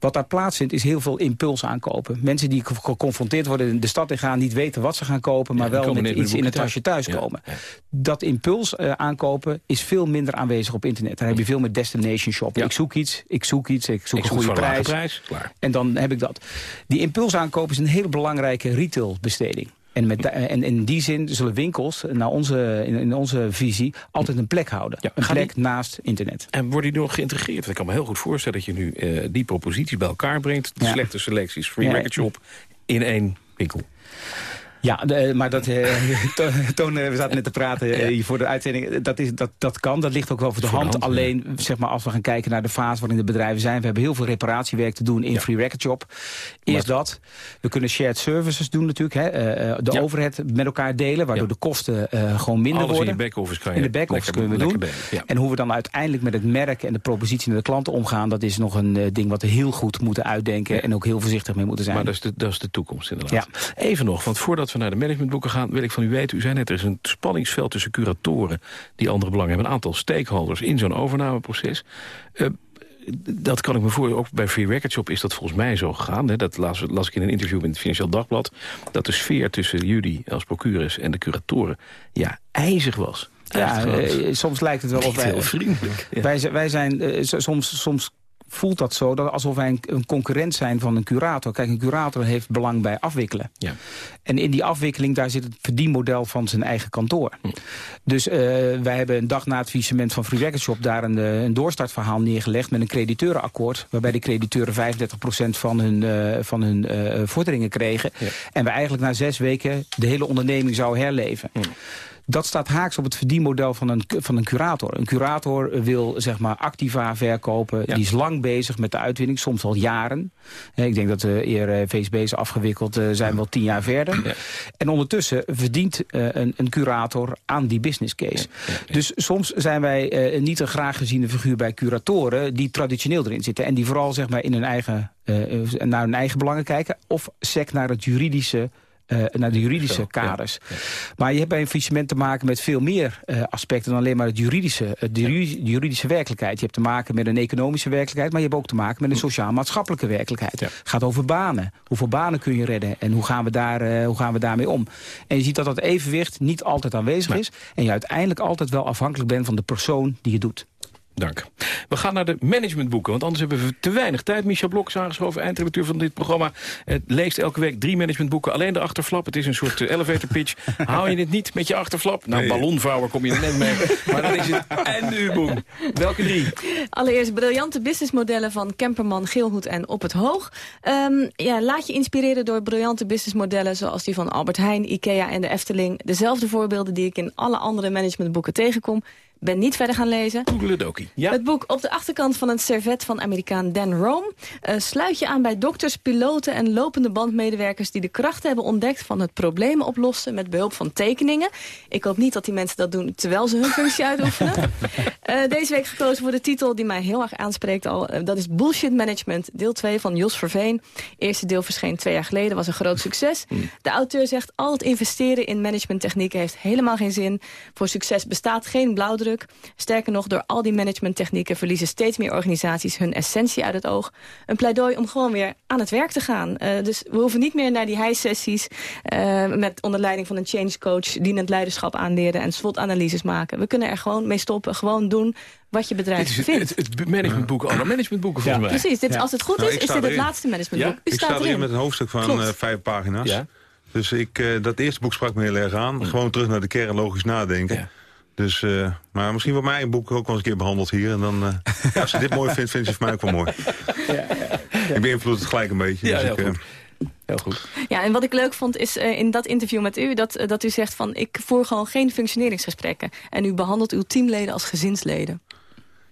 Wat daar plaatsvindt is heel veel impuls aankopen. Mensen die ge- geconfronteerd worden de stad in gaan... niet weten wat ze gaan kopen, maar wel met iets in het tasje thuis. thuiskomen. Dat impuls eh, aankopen is veel minder aanwezig op internet. Daar heb je veel meer destination shoppen. Ik zoek iets, ik zoek iets, ik zoek Ik een zoek goede prijs. prijs, klaar. En dan heb ik dat. Die impuls aankopen is een hele belangrijke retailbesteding. En, met, en in die zin zullen winkels, naar onze, in, onze visie, altijd een plek houden. een plek naast internet. En wordt die nog geïntegreerd? Ik kan me heel goed voorstellen dat je nu eh, die proposities bij elkaar brengt. De Ja. slechte selecties, Free Ja. Record Shop, in één winkel. Ja, de- maar dat, eh, Toon, eh, we zaten net te praten eh, hier voor de uitzending. Dat, is, dat, dat kan, dat ligt ook wel voor de Voor de hand. Alleen, zeg maar, als we gaan kijken naar de fase waarin de bedrijven zijn... we hebben heel veel reparatiewerk te doen in Free Record Shop. Eerst dat. We kunnen shared services doen natuurlijk. Hè, eh, eh, de overhead met elkaar delen, waardoor de kosten eh, gewoon minder Alles in worden. je back-office kan je In de back-office kunnen we doen. ja. En hoe we dan uiteindelijk met het merk en de propositie naar de klanten omgaan... dat is nog een eh, ding wat we heel goed moeten uitdenken... en ook heel voorzichtig mee moeten zijn. Maar dat is, de, dat is de toekomst inderdaad. Even nog, want voordat we naar de managementboeken gaan... wil ik van u weten, u zei net, er is een spanningsveld tussen curatoren... die andere belangen hebben, een aantal stakeholders in zo'n overnameproces. Eh, dat kan ik me voor, ook bij Free Record Shop is dat volgens mij zo gegaan. Hè. Dat las, las ik in een interview in het Financieel Dagblad. Dat de sfeer tussen jullie als procurus en de curatoren ja, ijzig was. Ja, eh, soms lijkt het wel of wij... heel vriendelijk. Ja. Wij, zijn- wij zijn eh, so- soms, soms voelt dat zo dat alsof wij een, een concurrent zijn van een curator. Kijk, een curator heeft belang bij afwikkelen. Ja. En in die afwikkeling, daar zit het verdienmodel van zijn eigen kantoor. Hm. Dus eh, wij hebben een dag na het faillissement van Free Record Shop... daar een, eh, een doorstartverhaal neergelegd met een crediteurenakkoord... waarbij de crediteuren 35% van hun, eh, van hun vorderingen kregen. En we eigenlijk na zes weken de hele onderneming zou herleven. Dat staat haaks op het verdienmodel van een, van een curator. Een curator wil zeg maar activa verkopen. Die is lang bezig met de uitwinning, soms al jaren. Eh, Ik denk dat de eer eh, VSB is afgewikkeld, eh, zijn we al tien jaar verder. En ondertussen verdient eh, een, een curator aan die business case. Dus soms zijn wij eh, niet een graag geziene figuur bij curatoren... die traditioneel erin zitten. En die vooral zeg maar, in hun eigen, eh, eh, naar hun eigen belangen kijken... of sec naar het juridische eh, naar de juridische kaders. Maar je hebt bij een faillissement te maken met veel meer eh, aspecten... dan alleen maar het juridische, eh, de ju- de juridische werkelijkheid. Je hebt te maken met een economische werkelijkheid... maar je hebt ook te maken met een sociaal-maatschappelijke werkelijkheid. Het gaat over banen. Hoeveel banen kun je redden? En hoe gaan, we daar, hoe gaan we daarmee om? En je ziet dat dat evenwicht niet altijd aanwezig is... en je uiteindelijk altijd wel afhankelijk bent van de persoon die het doet. Dank. We gaan naar de managementboeken, want anders hebben we te weinig tijd. Michel Blok is aangeschoven, eindredacteur van dit programma. Het leest elke week drie managementboeken, alleen de achterflap. Het is een soort eh, elevator pitch. Hou je het niet met je achterflap? Nou, Nee. ballonvouwer kom je er net mee. Maar dan is het en uw boek. Welke drie? Allereerst briljante businessmodellen van Kemperman, Geelhoed en Op het Hoog. Ehm, ja, laat je inspireren door briljante businessmodellen zoals die van Albert Heijn, Ikea en de Efteling. Dezelfde voorbeelden die ik in alle andere managementboeken tegenkom. Ben niet verder gaan lezen. Googledokie. Ja. Het boek op de achterkant van het servet van Amerikaan Dan Rome. eh, sluit je aan bij dokters, piloten en lopende bandmedewerkers... die de kracht hebben ontdekt van het problemen oplossen... met behulp van tekeningen. Ik hoop niet dat die mensen dat doen terwijl ze hun functie uitoefenen. Eh, deze week gekozen voor de titel die mij heel erg aanspreekt al. Eh, dat is Bullshit Management, deel 2 van Jos Verveen. Eerste deel verscheen twee jaar geleden, was een groot succes. De auteur zegt, al het investeren in managementtechnieken heeft helemaal geen zin. Voor succes bestaat geen blauwdruk. Sterker nog, door al die managementtechnieken verliezen steeds meer organisaties hun essentie uit het oog. Een pleidooi om gewoon weer aan het werk te gaan. Eh, dus we hoeven niet meer naar die high-sessies eh, met onder leiding van een change coach dienend leiderschap aanleren en SWOT-analyses maken. We kunnen er gewoon mee stoppen, gewoon doen wat je bedrijf Dit is vindt. het, het managementboek, alle managementboeken volgens mij. Precies, dit, als het goed Nou, is, is dit het laatste managementboek. U ik staat sta erin erin. met een hoofdstuk van eh, vijf pagina's. Ja. Dus ik, eh, dat eerste boek sprak me heel erg aan. Gewoon terug naar de kern, logisch nadenken. Dus, eh, maar misschien wordt mijn boek ook wel eens een keer behandeld hier. En dan, eh, als je dit mooi vindt, vindt je het voor mij ook wel mooi. Ik beïnvloed het gelijk een beetje. Ja, dus heel ik, eh, goed. Heel goed. Ja, en wat ik leuk vond is eh, in dat interview met u... Dat, dat u zegt van ik voer gewoon geen functioneringsgesprekken. En u behandelt uw teamleden als gezinsleden.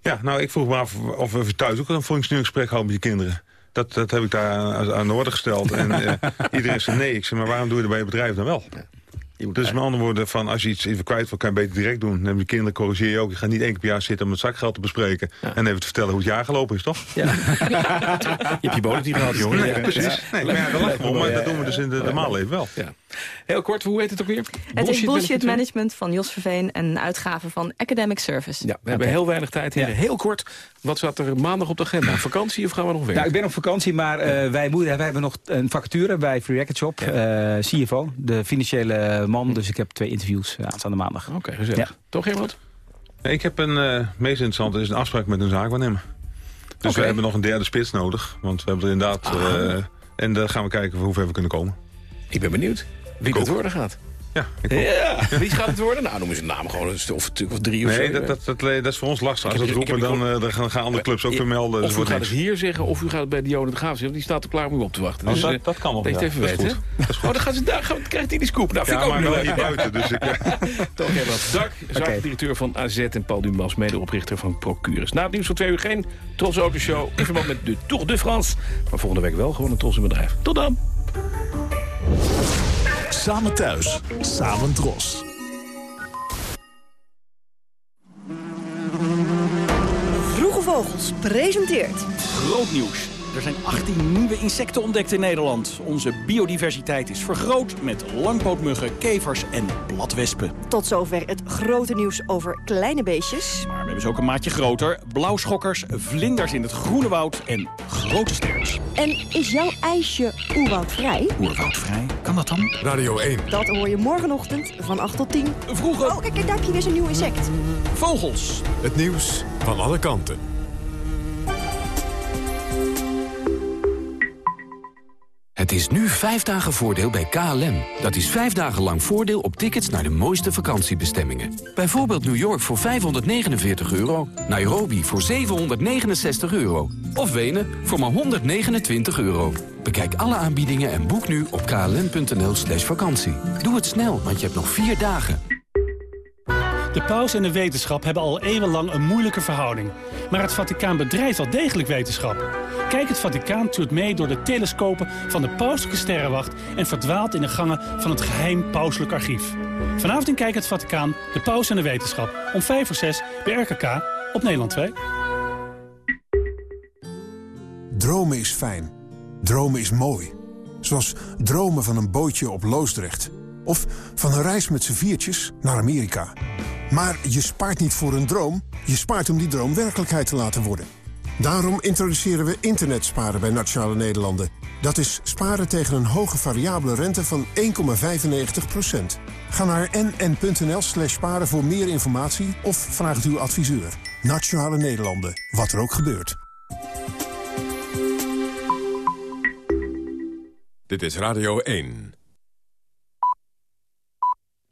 Ja, nou, ik vroeg me af of we thuis ook een functioneringsgesprek houden met je kinderen. Dat, dat heb ik daar aan, aan de orde gesteld. En eh, iedereen zei nee. Ik zei, maar waarom doe je dat bij je bedrijf dan wel? Dus met andere woorden, van, als je iets even kwijt wil, kan je beter direct doen. Heb je kinderen, corrigeer je ook. Je gaat niet één keer per jaar zitten om het zakgeld te bespreken. En even te vertellen hoe het jaar gelopen is, toch? Ja. je hebt je bonus niet gehad, jongen. Nee, precies. Nee, maar ja, dat lachen we om, maar dat doen we dus in het normale leven wel. Ja. Heel kort, hoe heet het ook weer? Het is Bullshit Management van Jos Verveen... en een uitgave van Academic Service. Ja, we hebben heel weinig tijd hier. Heel kort, wat zat er maandag op de agenda? Vakantie of gaan we nog werken? Nou, ik ben op vakantie, maar eh, wij, moeten, wij hebben nog een vacature bij Free Record Shop. eh, CFO, de financiële man. Dus ik heb twee interviews uh, aanstaande maandag. Oké, gezellig. Toch, Herman? Ik heb een, uh, meest interessante is een afspraak met een zaakwaarnemer. Dus okay. we hebben nog een derde spits nodig. Want we hebben er inderdaad... Uh, en dan gaan we kijken hoe ver we kunnen komen. Ik ben benieuwd wie het worden gaat. Ja, ik ja, wie gaat het worden? Nou, noemen ze een naam gewoon een stuk of, of drie of nee, zo. Dat, dat, dat, dat, is voor ons lastig. Als we het roepen, dan, uh, dan gaan, andere clubs ook vermelden. Of u gaat het hier zeggen, of u gaat het bij Dionne de Graaf zeggen. Die staat er klaar om u op te wachten. Oh, Dus, dat, dat kan wel. Dat even weten. Oh, dan gaan ze, daar gaan, krijgt hij die scoop. Nou, vind ik ook maar wel hier buiten. Dus ik, Toch even wat. Dak, van AZ en Paul Dumas, medeoprichter van Procurus. Na het nieuws van twee uur geen Tros Autoshow in verband met de Tour de France. Maar volgende week wel gewoon een Tros bedrijf. Tot dan. Samen thuis, samen Tros. Vroege Vogels presenteert... Groot nieuws. Er zijn 18 nieuwe insecten ontdekt in Nederland. Onze biodiversiteit is vergroot met langpootmuggen, kevers en bladwespen. Tot zover het grote nieuws over kleine beestjes. Hebben ze ook een maatje groter. Blauwschokkers, vlinders in het groene woud en grote sterns. En is jouw ijsje oerwoudvrij? Oerwoudvrij? Kan dat dan? Radio 1. Dat hoor je morgenochtend van 8 tot 10. Vroeger. Oh, kijk, daar heb je weer zo'n nieuw insect. Vogels. Het nieuws van alle kanten. Is nu 5 dagen voordeel bij KLM. Dat is 5 dagen lang voordeel op tickets naar de mooiste vakantiebestemmingen. Bijvoorbeeld New York voor 549 euro, Nairobi voor 769 euro... of Wenen voor maar 129 euro. Bekijk alle aanbiedingen en boek nu op klm.nl slash vakantie. Doe het snel, want je hebt nog 4 dagen. De paus en de wetenschap hebben al eeuwenlang een moeilijke verhouding. Maar het Vaticaan bedrijft wel degelijk wetenschap. Kijk, het Vaticaan tuurt mee door de telescopen van de pauselijke sterrenwacht... en verdwaalt in de gangen van het geheim pauselijk archief. Vanavond in Kijk het Vaticaan, de paus en de wetenschap. Om 5 voor 6 bij RKK op Nederland 2. Dromen is fijn. Dromen is mooi. Zoals dromen van een bootje op Loosdrecht. Of van een reis met z'n viertjes naar Amerika. Maar je spaart niet voor een droom. Je spaart om die droom werkelijkheid te laten worden. Daarom introduceren we internetsparen bij Nationale Nederlanden. Dat is sparen tegen een hoge variabele rente van 1,95%. Ga naar nn.nl slash sparen voor meer informatie of vraag het uw adviseur. Nationale Nederlanden, wat er ook gebeurt. Dit is Radio 1.